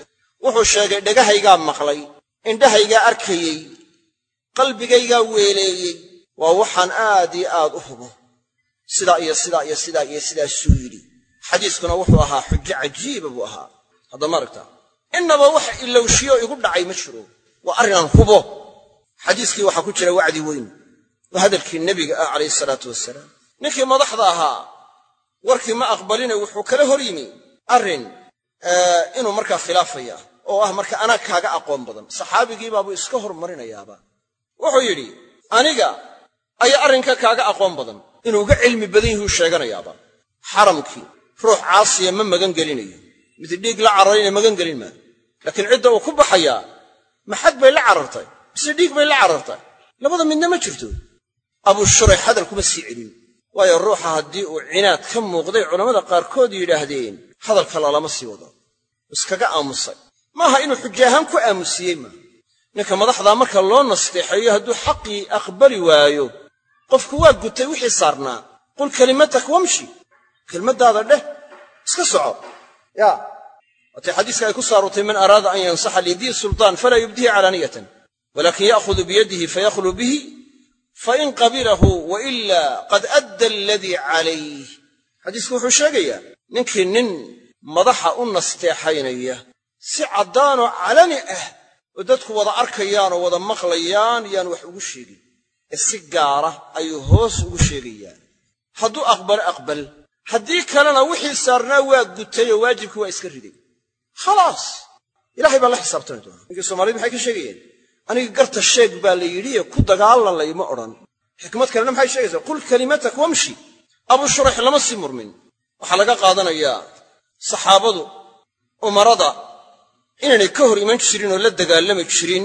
Wuxuu sheegay dhegahaygaa maqlay indhahaygaa arkayey qalbigaygaa weeleeyey. Waa waxaan aad iyo aad u hubo sidaa iyo sidaa iyo sidaa iyo sidaasuu yidhi. Xadiiskuna wuxuu ahaa xujo cajiiba buu ahaa. Haddama aragtaa? Innaba wax ilowshiyo igu dhacay ma jiro. Waa arrinaan hubo. Xadiiskii waxaa ku jira wacdi weyn. Waa hadalkii nebiga ah calayhi salaatu wasalaam ninkii madaxda ahaa warkii ma aqbaline wuxuu kala hor yimi. Arrin inuu markaa khilaafaya oo ah marka anaa kaaga aqoon badan. Saxaabigiibaabuu iska hormarinayaaba. Wuxuu yidhi aniga ayaa arrinka kaaga aqoon badan inuu uga cilmi badan yihuu sheeganayaaba xaramkii ruux caasiya ma magan gelinayo. Mid dhiig la cararayna magan gelin maayo laakiin cidda uu ku baxayaa maxad bay la carartay? Mise dhiig bay la carartay? Labada midna ma jirto. Abuu shurayx hadal kuma sii celin. Waayo ruuxa haddii uu cinaad ka muuqday culammada qaarkood yidhaahdeen hadalka lalama sii wado. Iskaga aamusay. Maaha inuu xujo ahaan ku aamusiyey maaha. Ninka madaxdaa marka loo nasteexeeyo hadduu xaqii aqbali waayo qofku waa gutay wixii saarnaa. Qul kelimatak wamshi. Kelmaddaada dheh iska soco. Yaa waatay xadiiska ay ku saarutay man araada an yansaxa lidii sultaan falaa yubdihi calaaniyatan. Walakin ya'hudu biyadihi fayakhluu bihi fain qabilahu waila qad adda aladii calayh xadiisku wuxuu sheegayaa ninkii nin madaxa u nasteexaynaya si caddaanoo calani ah oo dadku wada arkayaan oo wada maqlayaan yaan wax ugu sheegin si gaara ayuu hoos ugu sheegayaa hadduu aqbalo aqbal. Haddii kalena wixii saarnaa waa gutay oo waajibkii waa iska riday. Khalaas! Ilahay baa la xisaabtami doonaa. Ninkii soomaaliyed maxay ka sheegayeen? Aniga garta sheeg baa la yidhiye ku dagaalan layma odhan. Xikmad kalena maxay sheegaysaa? Qul kalimatak wamshi. Abuu shurax lama sii murmin. Waxaa laga qaadanayaa saxaabadu umarada inaynay ka hor iman jirin oo la dagaalami jirin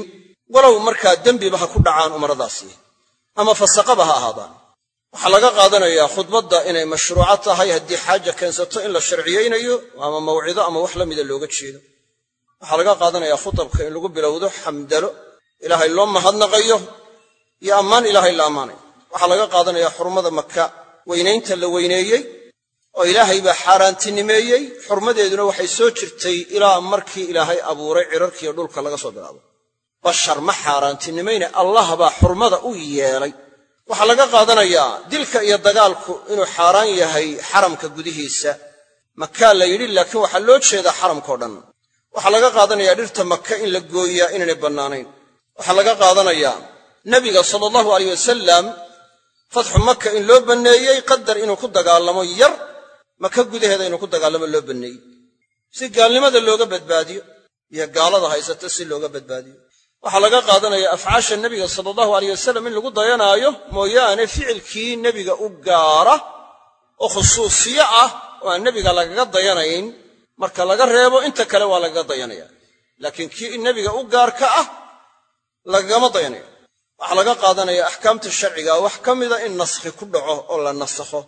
walow markaa dembiba ha ku dhacaan umaradaasi ama fasaqaba ha ahaadaan. Waxaa laga qaadanayaa khudbadda inay mashruuco tahay haddii xaaja keensato in la sharciyaynayo ama mawcido ama wax la mida looga jeedo. Waxaa laga qaadanayaa khutabka in lagu bilowdo xamdalo ilaahay loo mahadnaqayo iyo ammaan ilaahay la ammaanayo waxaa laga qaadanayaa xurmada maka weynaynta la weyneeyey oo ilaahay baa xaaraantinimeeyey. Xurmadeeduna waxay soo jirtay ilaa markii ilaahay abuuray cirarkiiyo dhulka laga soo bilaabo bashar ma xaaraantinimayne allah baa xurmada u yeelay. Waxaa laga qaadanayaa dilka iyo dagaalku inuu xaaraan yahay xaramka gudihiisa. Makaa la yidhi laakiin waxaa loo jeedaa xaramkao dhan. Waxaa laga qaadanayaa dhirta maka in la gooyaa inaynay bannaanayn. Waxaa laga qaadanayaa nebiga sala allahu aleyh wasalam fatxu maka in loo banneeyey qadar inuu ku dagaalamo yar maka gudaheeda inuu ku dagaalamo loo banneeyey. Si gaalnimada looga badbaadiyo iyo gaalada haysata si looga badbaadiyo waxaa laga qaadanaya afcaasha nebiga sala allahu aleyh wasalam in lagu dayanaayo mooyaane ficilkii nebiga u gaara oo khusuusiyo ah oo aan nebiga lagaga dayanayn. Marka laga reebo inta kale waa lagaga dayanaya. Laakiin kii nebiga u gaarka ah lagagama dayanayo. Waxaa laga qaadanaya axkaamta sharciga wax ka mida in naskhi ku dhaco oo la nasakho.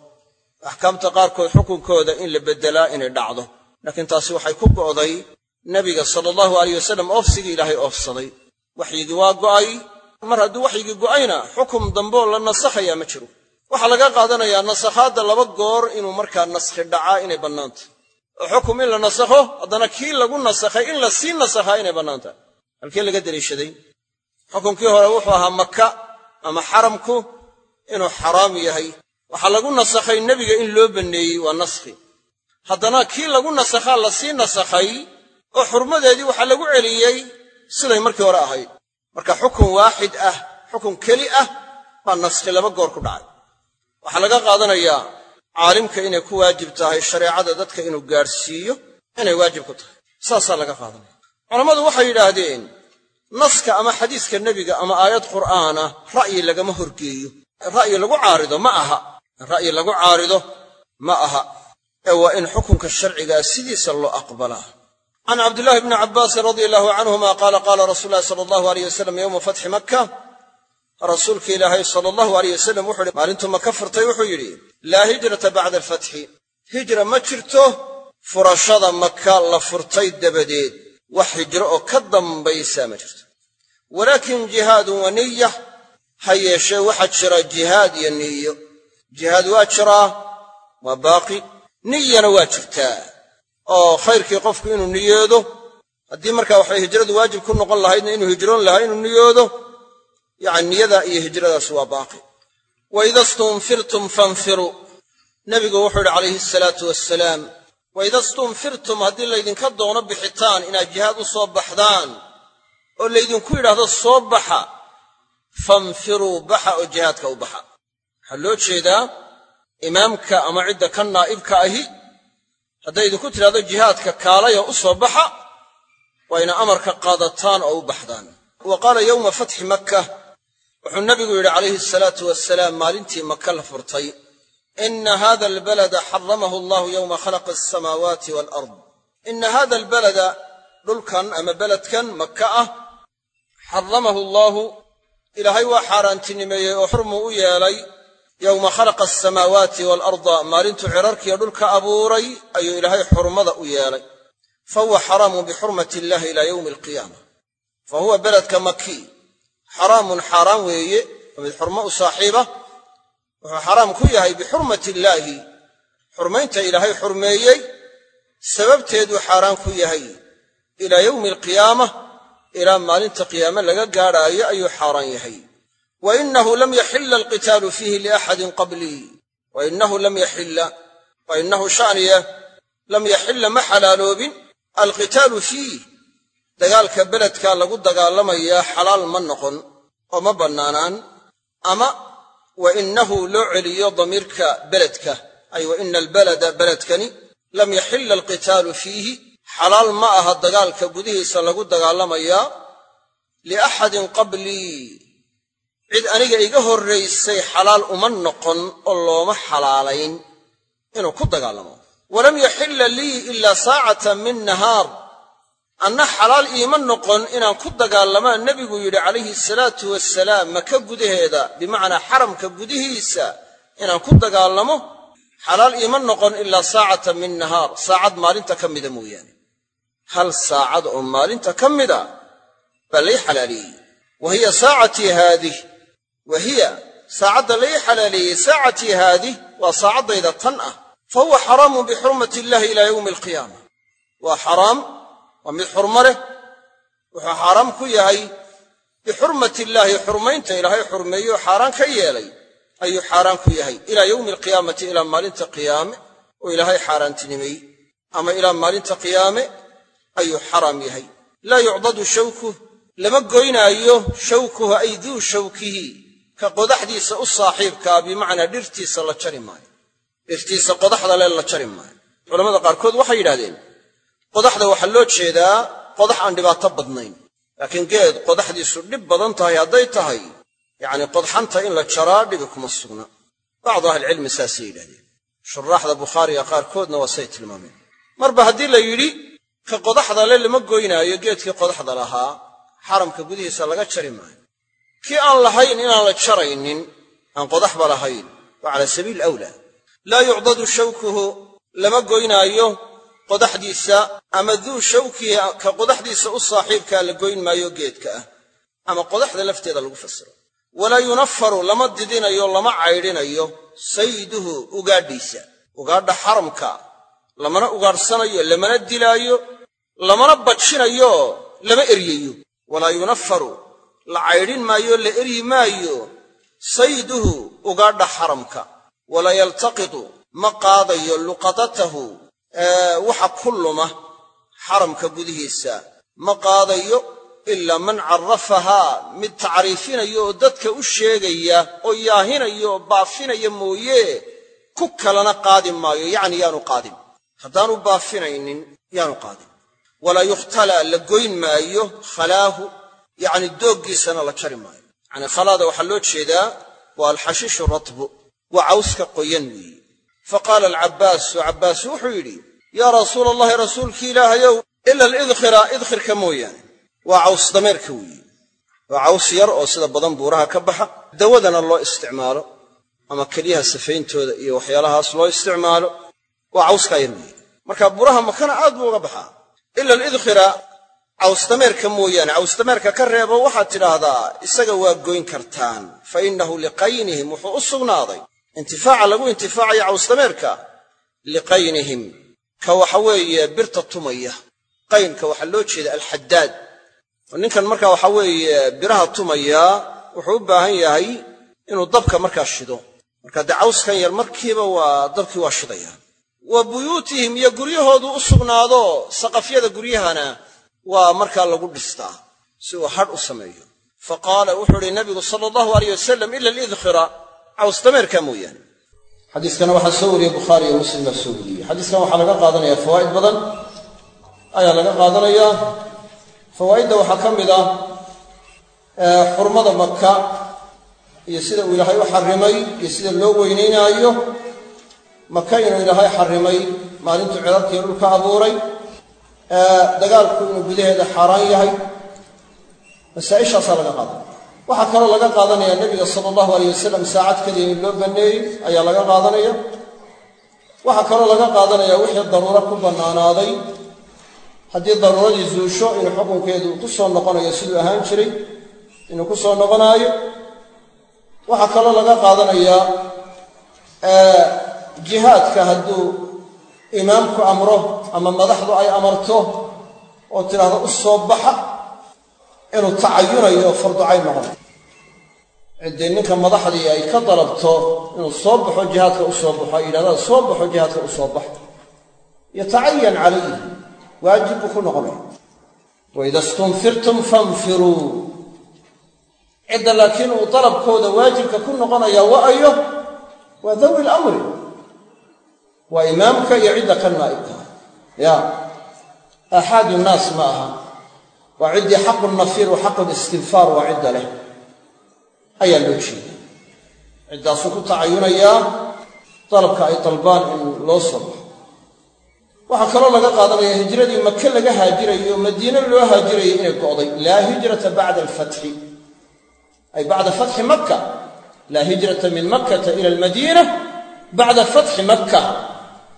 Axkaamta qaarkood xukunkooda in la beddelaa inay dhacdo. Laakiin taasi waxay ku go'day nebiga sala allahu aleyh wasalam oofsigii ilaahay oofsaday waxyigii waa go'ay. Mar hadduu waxyigii go'ayna xukum dambeoo la nasakhayaa ma jiro. Waxaa laga qaadanayaa nasakhaadda laba goor inuu markaa naskhi dhacaa inay bannaantah oo xukum in la nasakho haddana kii lagu nasakhay in la sii nasakhaa inay bannaan tahay halkii laga deliishaday xukunkii hore wuxuu ahaa maka ama xaramku inuu xaraam yahay. Waxaa lagu nasakhay nebiga in loo banneeyey waa naskhi haddana kii lagu nasakhaa la sii nasakhay oo xurmadeedii waxaa lagu celiyey siday markii hore ahayd. Marka xukun waaxid ah xukun keli ah baa naskhi laba goor ku dhacay. Waxaa laga qaadanayaa caalimka inay ku waajib tahay shareecada dadka inuu gaadhsiiyo inay waajib ku tahay. Saasaa laga qaadanaya. Culammadu waxay yidhaahdeen naska ama xadiiska nebiga ama aayad qur'aana ra'yi lagama horgeeyo. Ra'yi lagu caarido ma aha. Ra'yi lagu caarido ma aha. Ee waa in xukunka sharcigaa sidiisa loo aqbalaa can cabdillaahi bni cabbaasin radia allahu canhuma qaala qaala rasuulu llahi sala allahu aleyh wasalam yowma fatxi makka rasuulka ilaahay sala allahu aleyh wasalam wuxuu ihi maalintuu maka furtay wuxuu yidhi laa hijrata bacda alfatxi hijra ma jirto furashada maka la furtay dabadeed wax hijro oo ka dambaysaa ma jirto walaakin jihaadun wa niya ha yeeshee waxaa jira jihaad iyo niyo jihaad waa jiraa waa baaqi niyana waa jirtaa oo khayrkii qofku inuu niyoodo. Haddii markaa waxay hijradu waajib ku noqon lahaydna inuu hijroon lahaa inuu niyoodo yacni niyadaa iyo hijradaas waa baaqi. Wa ida stunfirtum fanfiruu nebigu wuxuu yidhi calayhi asalaatu wassalaam wa ida stunfirtum haddii laydinka doono bixitaan inaad jihaad u soo baxdaan oo laydinku yidhaahdo soo baxa fanfiruu baxa oo jihaadka u baxa. Waxaa loo jeedaa imaamka ama cidda ka naa'ibka ahi hadday idinku tidhahdo jihaadka kaalaya u soo baxa waa ina amarka qaadataan oo u baxdaan. Wa qaala yowma fatxi makka wuxuu nabigu yidhi calayhi asalaatu wasalaam maalintii maka la furtay ina hada albalada xaramahu allahu yowma khalaqa alsamaawaati walard. Ina hada albalada dhulkan ama beledkan maka ah xaramahu allaahu ilaahay waa xaaraantinimeeyey oo xurmuu u yeelay yowma khalaqa alsamaawaati waalarda maalintuu cirarkiiyo dhulka abuuray ayuu ilaahay xurmada u yeelay. Fa huwa xaraamun bixurmati illahi ilaa yowmi alqiyaama fa huwa beledka makii xaraamun xaaraan weeye oo mid xurmo u saaxiiba wuxuu xaraam ku yahay bixurmati illaahi. Xurmaynta ilaahay xurmeeyey sababteeduu xaaraan ku yahay. Ilaa yowmi alqiyaama ilaa maalinta qiyaame laga gaadhaayo ayuu xaaraan yahay wa inahu lam yaxila alqitaalu fiihi liaxadin qablii wa inahu lam yaxilla wa inahu sha'niya lam yaxilla ma xalaaloobin alqitaalu fiih dagaalka beledka lagu dagaalamayaa xalaal ma noqon oo ma bannaanaan ama wa inahu loo celiyo damiirka beledka ay wa ina albalada beledkani lam yaxilla alqitaalu fiihi xalaal ma aha dagaalka gudihiisa lagu dagaalamayaa liaxadin qablii cid aniga iga horraysay xalaal uma noqon oo looma xalaalayn inuu ku dagaalamo. Walam yaxilla lii ilaa saacatan min nahaar. Anna xalaal iima noqon inaan ku dagaalamaa nebigu yidhi calayhi salaatu wasalaam maka gudaheeda bimacnaa xaramka gudihiisa inaan ku dagaalamo xalaal iima noqon ilaa saacatan min nahaar. Saacad maalinta ka mida mooyaane. Hal saacad oo maalinta ka mida baa lay xalaaleeyey. Wa hiya saacatii haadih wa hiya saacadda lay xalaaleeyey saacatii haadih waa saacaddayda tan ah fa huwa xaraamun bixurmati illahi ilaa yowmi alqiyaama waa xaraam waa mid xurmo leh wuxuu xaaraam ku yahay bixurmati illaahi xurmaynta ilaahay xurmeeyo xaaraan ka yeelay ayuu xaaraan ku yahay ilaa yowmi alqiyaamati ilaa maalinta qiyaame oo ilaahay xaaraantinimey ama ilaa maalinta qiyaame ayuu xaraam yahay laa yucdadu shawkuh lama goynaayo shawkuhu ay duu shawkihi ka qodaxdiisa u saaxiibkaa bimacnaa dhirtiisa la jari maayo. Dhirtiisa qodaxda le la jari maayo. Culamada qaarkood waxay yidhahdeen qodaxda waxaa loo jeedaa qodax aan dhibaato badnayn. Laakiin geed qodaxdiisu dhib badan tahay hadday tahay. Yacni qodxanta in la jaraa dhibi kuma sugna. Bacdu ahlicilmi saasay yidhahdeen shuraaxda bukhaariga qaarkoodna waa say tilmaameen. Marba haddii la yidhi ka qodaxda le lama goynaayo geedkii qodaxda lahaa xaramka gudihiisa laga jari maayo kii aan lahayn inaan la jaraynin aan qodaxba lahayn waa cala sabiili awlaa. Laa yucdadu shawkuhu lama goynaayo qodaxdiisa ama duu shawkihi ka qodaxdiisa u saaxiibkaa la goyn maayo geedka ah ama qodaxda lafteeda lagu fasiro. Walaa yunafaru lama didinayo lama caydhinayo sayduhu ugaadhiisa. Ugaadha xaramka lamana ugaadhsanayo lamana dilaayo lamana bajinayo lama eryayo walaa yunafaru la caydhin maayo la eryi maayo sayduhu ugaadha xaramka walaa yaltaqitu ma qaadayo luqatatahu waxa ku luma xaramka gudihiisa. Ma qaadayo ilaa man carrafahaa mid tacriifinaya oo dadka u sheegaya oo yaahinaya oo baafinaya mooye ku kalena qaadi maayo yacni yaanu qaadin haddaanu baafinaynin yaanu qaadin walaa yukhtalaa la goyn maayo khalaahu yacni dooggiisana la jari maayo. Yacni khalaada waxaa loo jeedaa waa alxashiishu ratbu waa cawska qoyan weeye. Fa qaala alcabbaasu cabbaas wuxuu yidhi yaa rasuula allahi rasuulkii ilaahayow ila alidkhira idkhirka mooyaane. Waa caws dameerka weeye. Waa caws yar oo sida badan buuraha ka baxa dawadana loo isticmaalo ama kelyaha safayntooda iyo waxyaalahaas loo isticmaalo. Waa cawskaa yar weeye. Marka buuraha makana aad buu uga baxaa. Ila alidkhira caws dameerka mooyaane caws dameerka ka reebo waxaad tidhaahdaa isaga waa goyn kartaan. Fa innahu liqaynihim wuxuu u sugnaaday. Intifaaca lagu intifaacayo caws dameerka liqaynihim. Ka waxa weeye birta tumaya. Qaynka waxaa loo jeeda alxaddaad. Oo ninkan marka waxa weeye biraha tumaya wuxuu u baahan yahay inuu dabka markaa shido. Marka dee cawskan yar markiiba waa dabkii waa shidaya. Wa buyuutihim iyo guryahoodu u sugnaado saqafyada guryahana waa markaa lagu dhistaa si uu hadh u sameeyo. Fa qaala wuxuu idhi nabigu sala allahu aleyh wasalam ila alidkhira caws mooyaane. Xadiiskana waxaa soo wariyey bukhaari iyo muslim baa soo wariyey. Xadiiskan waxaa laga qaadanaya fawaa'id badan. Ayaa laga qaadanayaa fawaa'idda waxaa ka mid ah xurmada maka iyo sida uu ilaahay u xarrimay iyo sida loo weynaynaayo maka inuu ilaahay xarrimay maalintuu cirarkiiyo dhulka abuuray dagaalku inuu gudaheeda xaaraan yahay masaa'ishaasaa laga qaadanaya waxaa kaloo laga qaadanaya nebiga sala allahu aleyh wasalam saacad keliya in loo banneeyey ayaa laga qaadanaya. Waxaa kaloo laga qaadanaya wixii daruuro ku bannaanaaday. Haddii daruuradii zuusho inuu xukunkeedu ku soo noqonayo siduu ahaan jiray inuu ku soo noqonaayo waxaa kaloo laga qaadanayaa jihaadka hadduu imaamku amro ama madaxdu ay amarto oo tidhaahdo u soo baxa inuu tacayunayo oo farducayn noqonayo ciddii ninka madaxdii ay ka dalabto inuu soo baxo jihaadka u soo baxo ay yidhahdaan soo baxo jihaadka u soo bax. Yatacayan calayhi waajib buu ku noqonaya waida stunfirtum fanfiruu cidda laakiin uu dalabkooda waajibka ku noqonaya wa ayo waa dawi lamri waa imaamka iyo cidda ka naa'ibka ya aaxaadu nnaas ma aha. Waa ciddii xaqu nafiir wa xaqu listinfaar waa cidda leh. Ayaa loo jeeda ciddaasuu ku tacayunayaa dalabka ay dalbaan in loo soo waxaa kaloo laga qaadanaya hijradii maka laga haajirayo madiine loo haajirayo inay go'day. Laa hijrata bacda alfatxi ay bacda fatxi makka. Laa hijrata min makkata ila almadiina bacda fatxi makka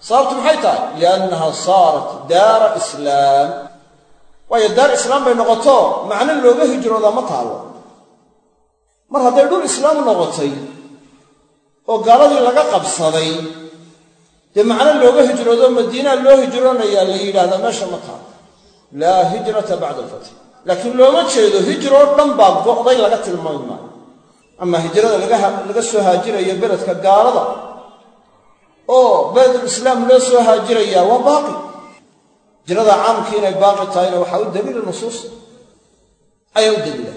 sababtu maxay tahay? Liannaha saarat daara islaam. Waayo daar islaam bay noqoto. Macno looga hijroodaa ma taalo. Mar hadday dhul islaam noqotay oo gaaladii laga qabsaday dee macno looga hijroodo? Madiinaa loo hijroonayaa la yidhaahdaa meesha ma taalo. Laa hijrata bacda alfatxi laakiin looma jeedo hijroo dhan baa go'day laga tilmaami maayo. Ama hijrada laga soo haajirayo beledka gaalada oo beledulislaam loo soo haajirayaa waa baaqi. Hijrada caamkii inay baaqi tahayna waxaa u daliila nusuus. Ayaa u daliila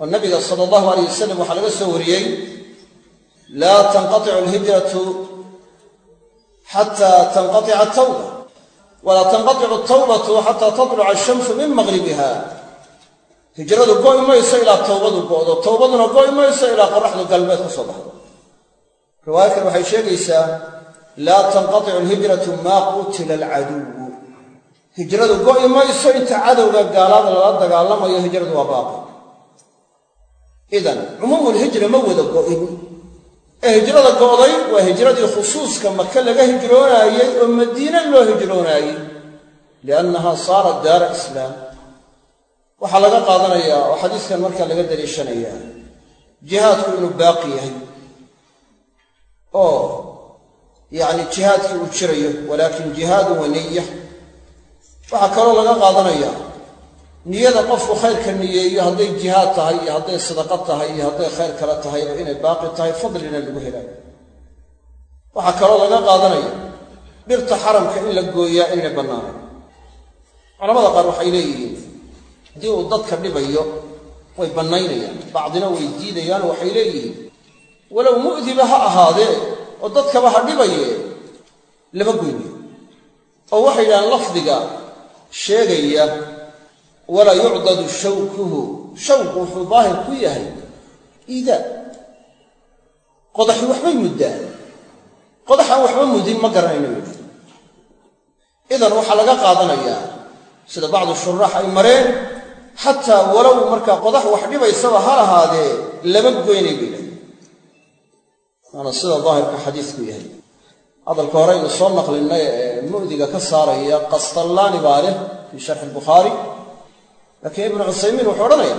oo nabiga sala allahu aleyh wasalam waxaa laga soo wariyey laa tanqaticu alhijratu xata tanqatica atawba walaa tanqaticu atawbatu xata tatluca ashamsu min maqribiha hijradu go'i mayso ilaa towbadu go'do towbaduna go'i mayso ilaa qoraxdu galbeed ka soo baxdo riwaaya kale waxay sheegaysaa laa tanqaticu alhijratu maa qutila alcaduwu hijradu go'i mayso inta cadowga gaalada lala dagaalamayo hijradu waa baaqi. Idan cumuumulhijra ma wada go'in. Ee hijrada go'day waa hijradii khusuuska maka laga hijroonaayey oo madiine loo hijroonaayey liannaha saarat daara islaam. Waxaa laga qaadanayaa oo xadiiskan markaa laga daliishanayaa jihaadku inuu baaqi yahay oo yacni jihaadkii uu jirayo walaakin jihaadun wa niya waxaa kaloo laga qaadanayaa niyada qofku khayrka niyeeyo hadday jihaad tahay iyo hadday sadaqo tahay iyo hadday khayr kale tahay oo inay baaqi tahay fadlina lagu helayo waxaa kaloo laga qaadanaya dhirta xaramka in la gooyaa inayna bannaanayn culamada qaar waxay leeyihiin haddii uu dadka dhibayo way bannaynayaan bacdina way diidayaan waxay leeyihiin walow mu'diba ha ahaadee oo dadkaba ha dhibaye lama goynayo oo waxay yidhahaan lafdiga sheegaya walaa yucdadu shawkuhu. Shawku wuxuu daahir ku yahay iidaa qodaxi waxbay muddaa qodaxaan waxba mudin ma garanayno yidhi. Idan waxaa laga qaadanayaa sida bacdu shuraax ay mareen xataa walow markaa qodax wax dhibaysaba ha lahaadee lama goynay bay waana sida daahirka xadiisku yahay. Hadalka hore aynu soo naqlinnay ee mu'diga ka saaraya qastallaani baa leh fii sharxi albukhaari laakiin ibnu cusaymiin wuxuu odhanaya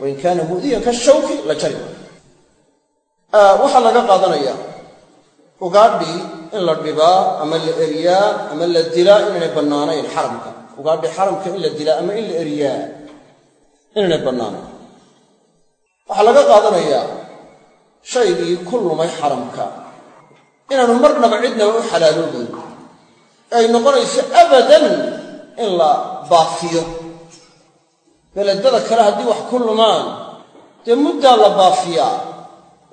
wain kaana mu'diyan kashawki la jari waxaa laga qaadanaya ugaadhii in la dhibaa ama la eriyaa ama la dilaa inaynay bannaanayn xaramka. Ugaadhi xaramka in la dilaa ama in la eriyaa inaynay bannaanayn. Waxaa laga qaadanayaa shaygii ku lumay xaramka. Inaanu marnaba cidnaba u xalaaloobayn ay noqonayso abadan in la baafiyo. Beledada kale haddii wax ku lumaan dee muddaa la baafiyaa?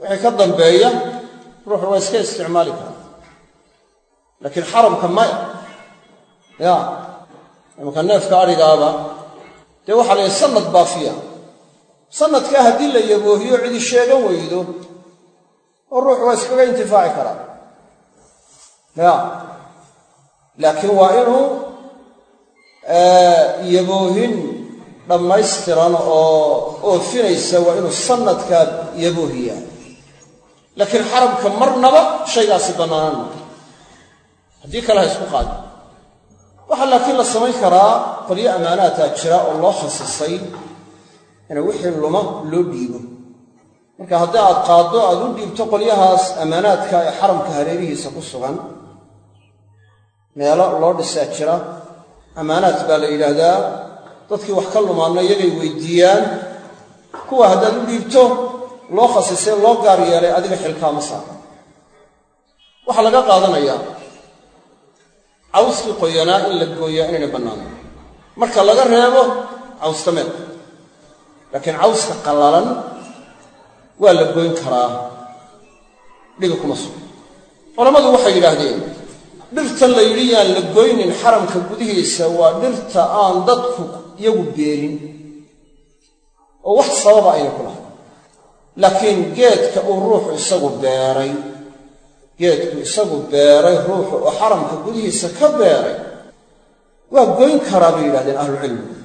Wixii ka dambeeya ruuxu waa iska isticmaali karaa. Laakiin xaramka maya ya imanka neefka adhigaaba dee waxaa la yidhi sanad baafiya sanadkaa haddii la yaboohiyo cidi sheegan weydo oo ruuxu waa iskaga intifaaci karaa ya. Laakiin waa inuu yaboohin dhammaystiran oo oofinaysa waa inuu sanadkaa yaboohiyaa. Laakiin xaramka marnaba shaygaasi bannaanaan maayo haddii kale ha isku qaadi. Waxaa laakiin la samayn karaa qolyo ammaanaadkaa jira oo loo khasisay ina wixii luma loo dhiibo marka haddii aad qaaddo aad u dhiibto qolyahaas ammaanaadka ee xaramka hareerihiisa ku sugan meelo loo dhisaa jira ammaanaad baa la yidhaahdaa dadkii wax ka lumaanna iyagay weydiiyaan kuwa haddaad u dhiibto loo khasisay loo gaar yeelay adiga xilkaama saara waxaa laga qaadanayaa cawskii qoyanaa in la gooyaa inayna bannaanayn. Marka laga reebo cawska meelka laakiin cawska qallalan waa la goyn karaa dhibi kuma sugan culammadu waxay yidhaahdeen dhirtan la yidhi yaan la goynin xaramka gudihiisa waa dhirta aan dadku iyagu beerin oo wax sababa ayna ku lahay laakiin geedka uu ruuxu isagu beeray geedku isagu beeray ruuxu oo xaramka gudihiisa ka beeray waa goyn karaa bay yidhahdeen ahlucilmigu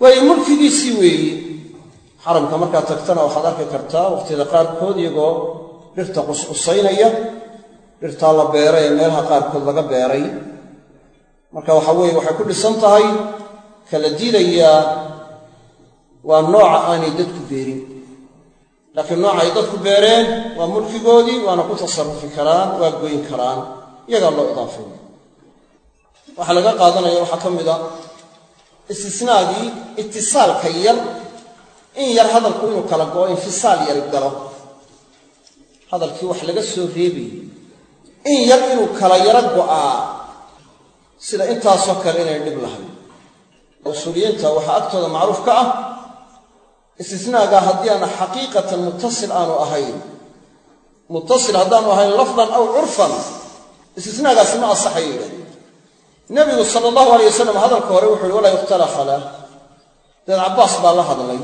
waayo mulkigiisii weeye xaramka markaad tagtana waxaad arki kartaa waqhtiyada qaarkood iyagoo dhirta qusqusaynaya dhirtaa la beeray ee meelaha qaarkood laga beeray. Marka waxa weeye waxay ku dhisan tahay kala diidayaa waa nooca aanay dadku beerin. Laakiin nooca ay dadku beereen waa mulkigoodii waana ku tasarufi karaan waa goyn karaan iyagaa loo idaafeeya waxaa laga qaadanaya waxaa ka mid a istisnaagii itisaalka yar in yar hadalku inuu kala go'o infisaal yari galo. Hadalkii wax laga soo reebayay in yar inuu kala yaro go'aa sida intaasoo kale inay dhib lahayn usuuliyiinta waxaa agtooda macruuf ka ah istisnaagaa haddii aana xaqiiqatan muttasil aanu ahayn. Muttasil haddaanu ahayn lafdan aw curfan istisnaagaasi ma asaxayo yidhahde nebigu sala allahu alay wasalam hadalka hore wuxu uhi walaa yukhtala khalaa. Dabeed cabbaas baa la hadlay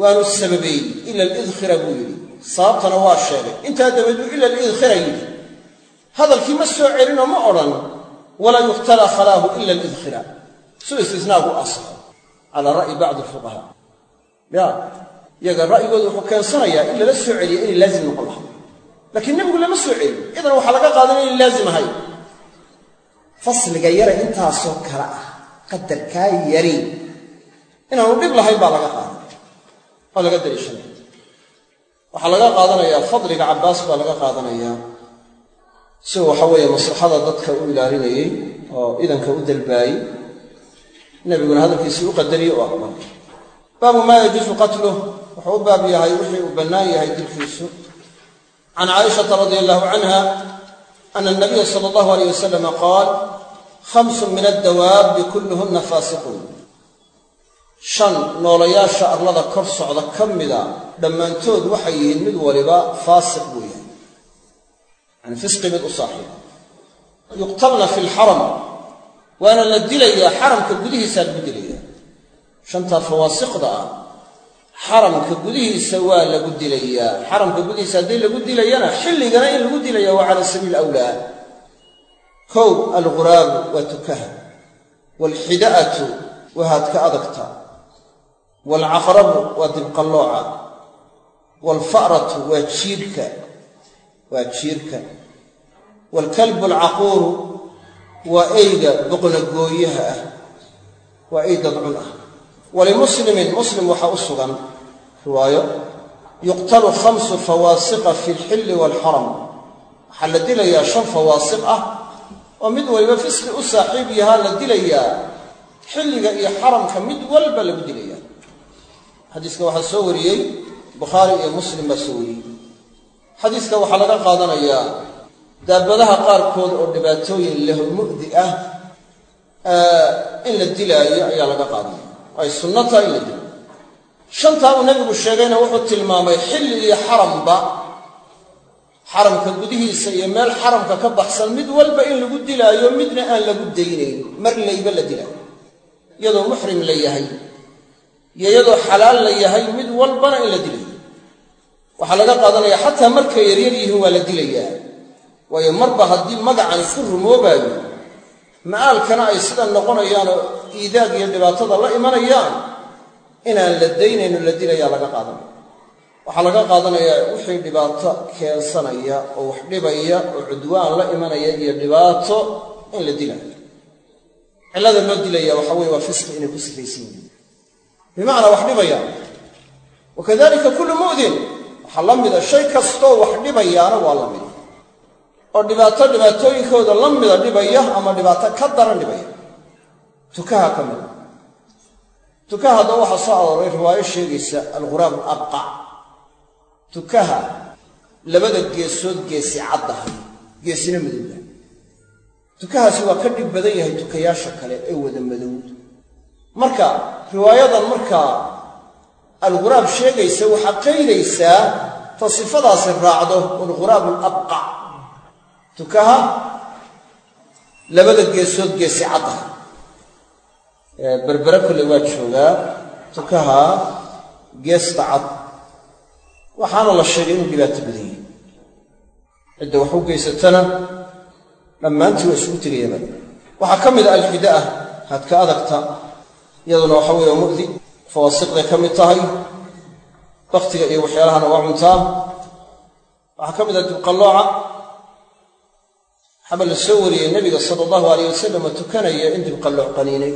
waanu sababeeyey ila alidkhira buu yidhi. Sababtana waa sheegay. Intaa dabadeed ila alidkhira yidhi. Hadalkii ma soo celinoo ma odhan walaa yuqtala khalaahu ila alidkhira. Suu istisnaagu asxo calaa ra'yi bacdi fuqahaa ya iyaga ra'yigooda wuxuu keensanayaa in lala soo celiya inay laazim noqon lahay laakiin nebigu lama soo celin idan waxaa laga qaadanaya inay laazim ahay fasliga yara intaasoo kale ah qadarkaa yari. Inaanu dhib lahayn oo laga daliishanaya waxaa laga qaadanayaa fadliga cabbaas baa laga qaadanayaa siuu waxa weeye maslaxada dadka u ilaalinayey oo idanka u dalbaayey nebiguna hadalkiisii u qadariyey oo aqbalay baabu maa yajuusu qatluh wuxuu u baab yahay wixii uu bannaan yahay dilkiisu. Can caaishata radia allahu canha ana anabiya sala allahu alayh wasalama qaal khamsun min addawaabi kulluhunna faasiquun shan noolayaasha arlada kor socda ka mida dhammaantood waxay yihiin mid waliba faasiq buu yahay. Yani fisqi mid u saaxiiba yuqtalna fi lxaram waana la dilayaa xaramka gudihiisaa lagu dilayaa. Shantaa fawaasiqda ah xaramka gudihiisa waa lagu dilayaa. Xaramka gudihiisa haddii lagu dilayana xilligana in lagu dilaya waa cala sabiili awlaa. Kow alguraabu waa tukaha. Waalxida'atu waa haadka adagta waalcaqrabu waa dibqallooca waalfa'ratu waa jiirka. Waa jiirka. waalkalbu alcaquuru waa eyga boqnagooyaha ah. Waa ey dadcun ah. walimuslimin muslim waxaa u sugan riwaayo. yuqtalu khamsu fawaasiqa fi lxilli waalxaram waxaa la dilayaa shan fawaasiq ah oo mid waliba fisqi u saaxiib yahaa la dilayaa xilliga iyo xaramka mid walba lagu dilaya xadiiska waxaa soo wariyey bukhaari iyo muslim baa soo wariyey. Xadiiska waxaa laga qaadanayaa daabadaha qaarkood oo dhibaatooyin leh mu'di ah in la dilaayo ayaa laga qaadanaya. Ay sunno tahay in la dilo. Shantaa uu nebigu sheegayna wuxuu tilmaamay xilli iyo xaramba xaramka gudihiisa iyo meel xaramka ka baxsan mid walba in lagu dilaayo midna aan lagu daynayn mar layba la dilaayo. Iyadoo muxrim la yahay iyo iyadoo xalaal la yahay mid walbana in la dilayo waxaa laga qaadanaya xataa markay yaryar yihiin waa la dilayaa. Waayo marba haddii magacani ku rumoobaayo ma'aalkana ay sida noqonayaanoo iidaag iyo dhibaatada la imanayaan inaan la daynayno la dilayaa laga qaadanaya. Waxaa laga qaadanayaa wixii dhibaato keensanaya oo wax dhibaya oo cudwaan la imanaya iyo dhibaato in la dilayo. Cillada loo dilaya waxa weye waa fisqi inay ku sifaysan yihiin bimacnaa wax dhibaya. Wa kadalika kullu mu'din. Waxaa la mida shay kastoo wax dhibayaana waa la mida. Oo dhibaato dhibaatooyinkooda la mida dhibaya ama dhibaato ka daran dhibaya. Tukaha ka mida. Tukaha haddaba waxaa soo arooray riwaayo sheegaysa alghuraab alabqac tukaha labada geesood geesi caddahay geesina madowda. Tukahaasi waa ka dhib badan yahay tukayaasha kale ee wada madow marka riwaayadan markaa alguraab sheegaysa waxaa qaydaysaa ta sifadaasi raacdo alghuraab alabqac tukaha labada geesood geesi caddahay berbere kolle waa joogaa tukaha geesta cad. Waxaana la sheegay inuu dhibaato badan yahay. Cidda wax u geysatana dhammaantii waa isugu tegayaba waxaa ka mid a alxida'a hadka adagta iyaduna waxa weeye mu'di fawaasiqday ka mid tahay baktiga iyo waxyaalahana waa cuntaa waxaa ka mid ah dibqallooca waxaaba la soo wariyey nebiga sala allahu alayh wasalam tukanaya in dibqallooc qaniinay.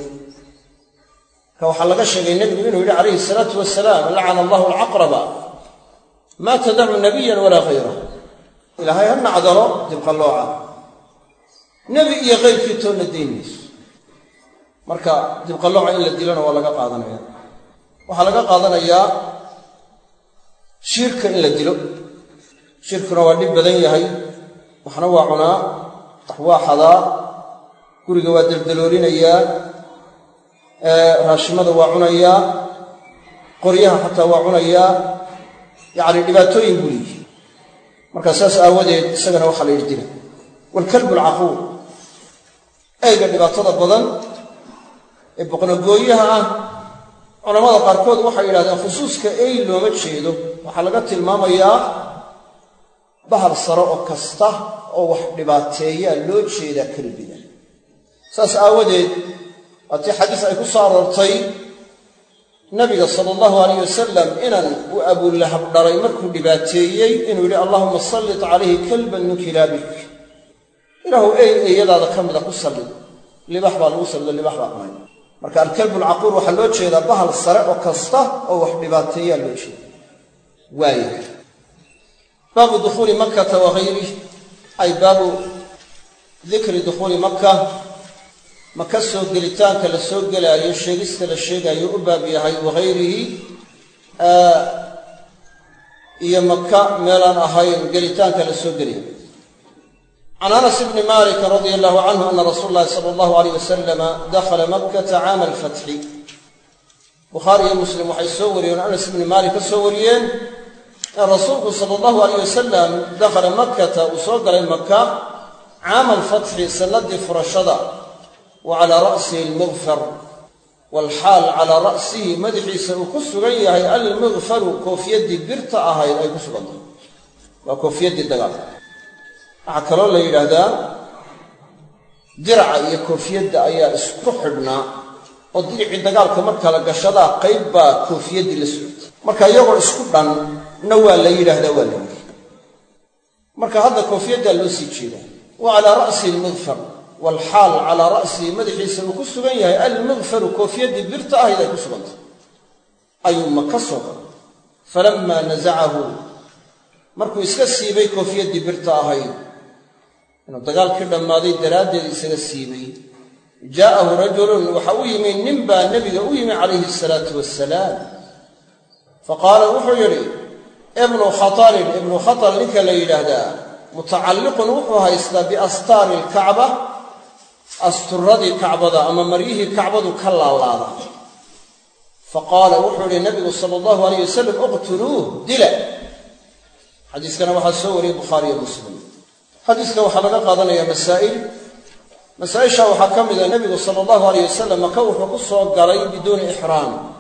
Ka waxaa laga sheegay nebigu inuu yidhi calayhi salaatu wasalaam lacana allahu alcaqraba maa tadacu nabiyan walaa hayrah ilaahay ha nacdalo dibqallooca nebi iyo kayrkii toonna dayn marka dibqallooca in la dilana waa laga qaadanaya. Waxaa laga qaadanayaa shiirka in la dilo. Shirkuna waa dhib badan yahay. Waxna waa cunaa wax xadaa guriga waa daldaloolinayaa raashimada waa cunayaa qoryaha xataa waa cunayaa yacni dhibaatooyin buu leeyihi marka saas aawadeed isagana waxaa la yidhi dila. Waalkalbu alcaquur eyga dhibaatada badan ee boqnogooyaha ah. Culamada qaarkood waxay yidhahdeen khusuuska ey looma jeedo waxaa laga tilmaamayaa bahal sare oo kasta oo wax dhibaateeyaa loo jeedaa kelbiga. Saas aawadeed waatii xadiis ay ku soo aroortay nabiga sala allahu alayh wasalam inan uu abulahab dhalay markuu dhibaateeyey inuu yidhi allahuma sallit calayhi kalban min kilaabik. Ilaahu ey eeyadaada ka mida ku sallid libax baa lagu sallido libax baa cunay marka alkalbu alcaquur waxaa loo jeedaa bahal sare oo kasta oo wax dhibaateeyaa loo jeeda waaya baabu dukhuuli makkata wahayrih ay baabu dikri dukhuuli makka. Maka soo gelitaanka la soo gelaayo sheegista la sheegaayo u baab yahay wahayrihi iyo maka meelaan ahayn gelitaanka la soo gelayo can anas bni malik radia allahu canhu ana rasuula llahi sala allahu alayh wasalama dakhala makkata caama alfatxi bukhaari iyo muslim waxay soo wariyeen anas ibni maalik ka soo wariyeen in rasuulku sala allahu alayh wasalam dakhala makkata uu soo galay maka caama alfatxi sanadii furashada wa calaa ra'sihi almikfar waalxaal calaa ra'sihi madaxiisa uu ku sugan yahay almikfaru koofyaddii birta ahayd ay ku sugantahay waa koofyaddii dagaalka waxaa kaloo la yidhaahdaa diraca iyo koofiyadda ayaa isku xidhnaa oo diricii dagaalka marka la gashadaa qayb baa koofiyaddii la socotay marka iyagoo isku dhan na waa la yidhaahdaa waa la yidhi. Marka hadda koofiyaddaa loo sii jeedaa. Wa calaa ra'sihi almikfar waalxaal calaa ra'sihi madaxiisa uu ku sugan yahay almikfaru koofyaddii birta ahayd ay ku sugantay ayuu maka soo galay falamaa nasacahu markuu iska siibay koofyaddii birta ahayd inuu dagaalkii dhammaaday daraaddeed isaga siibay. Jaa'ahu rajulun waxa u yimi nin baa nebiga u yimi calayhi asalaatu wassalaam. Faqaala wuxuu yidhi ibnu khatalin ibnu khatal ninka la yidhaahdaa mutacalliqun wuxuu haystaa biastaari alkacba asturadii kacbada ama maryihii kacbadu ka laalaada. Faqaala wuxuu yihi nabigu sala allahu alayh wasalam uqtuluuh dila. Xadiiskana waxaa soo wariyey bukhaariyo muslim xadiiska waxaa laga qaadanaya masaa'il. Masaa-isha waxaa ka mida nebigu sala allahu alayh wasalam maka wuxuu ku soo galay biduuni ixraam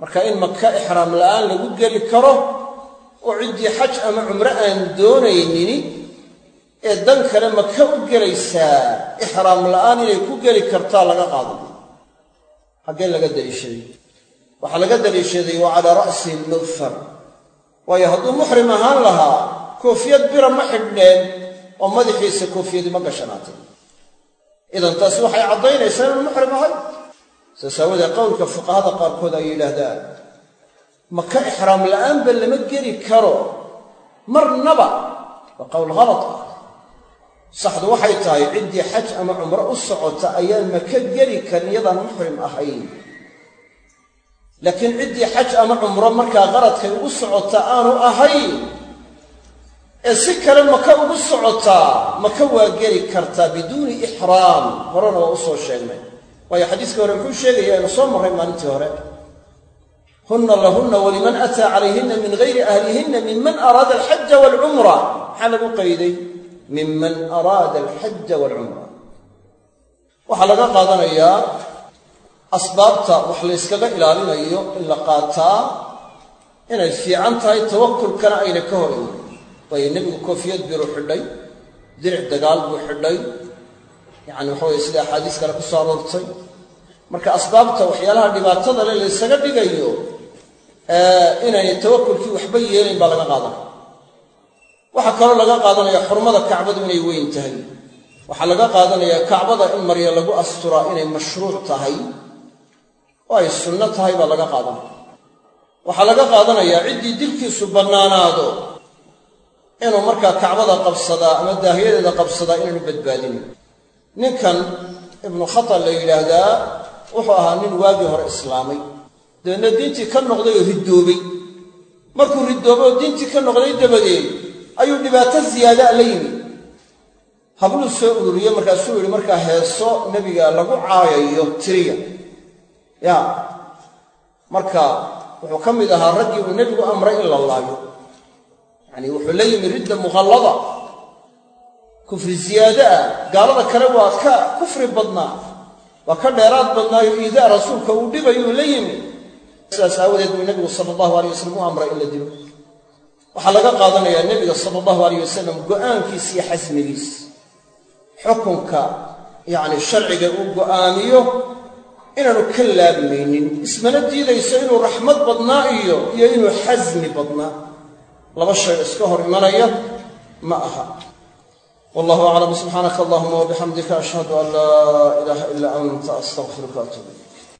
marka in maka ixraam la'aan lagu geli karo oo ciddii xaj ama cumro aan doonaynini ee dan kale maka u gelaysaa ixraam la'aan inay ku geli kartaa laga qaaday xaggee laga daliishaday. Waxaa laga daliishaday wa calaa ra'sihi almikfar waayo hadduu muxrim ahaan lahaa koofiyad bira ma xidhneen oo madaxiisa koofiyadi ma gashanaatay. Idan taasi waxay caddaynaysaa inuu muxrim ahay. Saas qowlka fuqahada qaarkood ay yidhaahdaan maka ixraam la'aanba lama geli karo. Marnaba. Waa qowl halad ah. Saxdu waxay tahay ciddii xaj ama cumro u socota ayaan maka geli karin iyadaan muxrim ahayn. Laakiin ciddii xaj ama cumro markaa qaradkay ugu socota aanu ahayn ee si kale maka ugu socotaa maka waa geli kartaa biduuni ixraam horena waa u soo sheegnay. Waayo xadiiskii hore muxuu sheegaya aynu soo marray maalintii hore. Hunna lahunna waliman ataa calayhinna min gayri ahlihinna minman araada alxaja waalcumra. Maxaa lagu qayday minman araada alxaja waalcumra. Waxaa laga qaadanayaa asbaabta wax layskaga ilaalinayo in la qaataa inay fiican tahay tawakulkana ayna ka hor iman waayo nebigu koofiyad biruu xidhay diric dagaal buu xidhay. Yacani waxa weye sida axaadiis kale ku soo aroortay. Marka asbaabta waxyaalaha dhibaatada le laysaga dhigayo inaynay tawakulkii waxba yeelayn baa laga qaadanaya. Waxaa kaloo laga qaadanaya xurmada kacbadu inay weyn tahay. Waxaa laga qaadanayaa kacbada in marya lagu asturaa inay mashruuc tahay oo ay sunno tahay baa laga qaadanaya. Waxaa laga qaadanayaa ciddii dilkiisu bannaanaado inuu markaa kacbada qabsadaa ama daahiyadeeda qabsadaa inaanu badbaadinin ninkan ibnu khatal la yidhaahdaa wuxuu ahaa nin waagii hore islaamay. Dabeedna diintii ka noqday oo ridoobay markuu ridoobay oo diintii ka noqday dabadeed ayuu dhibaato ziyaadaa la yimi. Habluu soo ururiye markaasuu yidhi markaa heeso nebiga lagu caayayo tiriya. Ya marka wuxuu ka mid ahaa raggii uu nebigu amray in la laayo yacni wuxuu la yimi ridda muqallada. Kufri ziyaado ah. Gaalada kale waa ka kufri badnaa. Waa ka dheeraad badnaayo iidaa rasuulka uu dhibayuu la yimi. Sidaas aawadeed buu nebigu sala allahu aleyh wasalam u amray in la dilo. Waxaa laga qaadanayaa nebiga sala allahu aleyh wasalam go'aankiis iyo xasmigiis. Xukunka yacni sharciga uu go'aamiyo inaanu ka laabmaynin ismana diidayso inuu raxmad badnaa iyo iyo inuu xasmi badnaa laba shay iska hor imanaya ma aha. Wallahu aclam subxaanaka allahuma wabixamdika ashhadu an laa ilaaha ila anta astaqfiruka atuub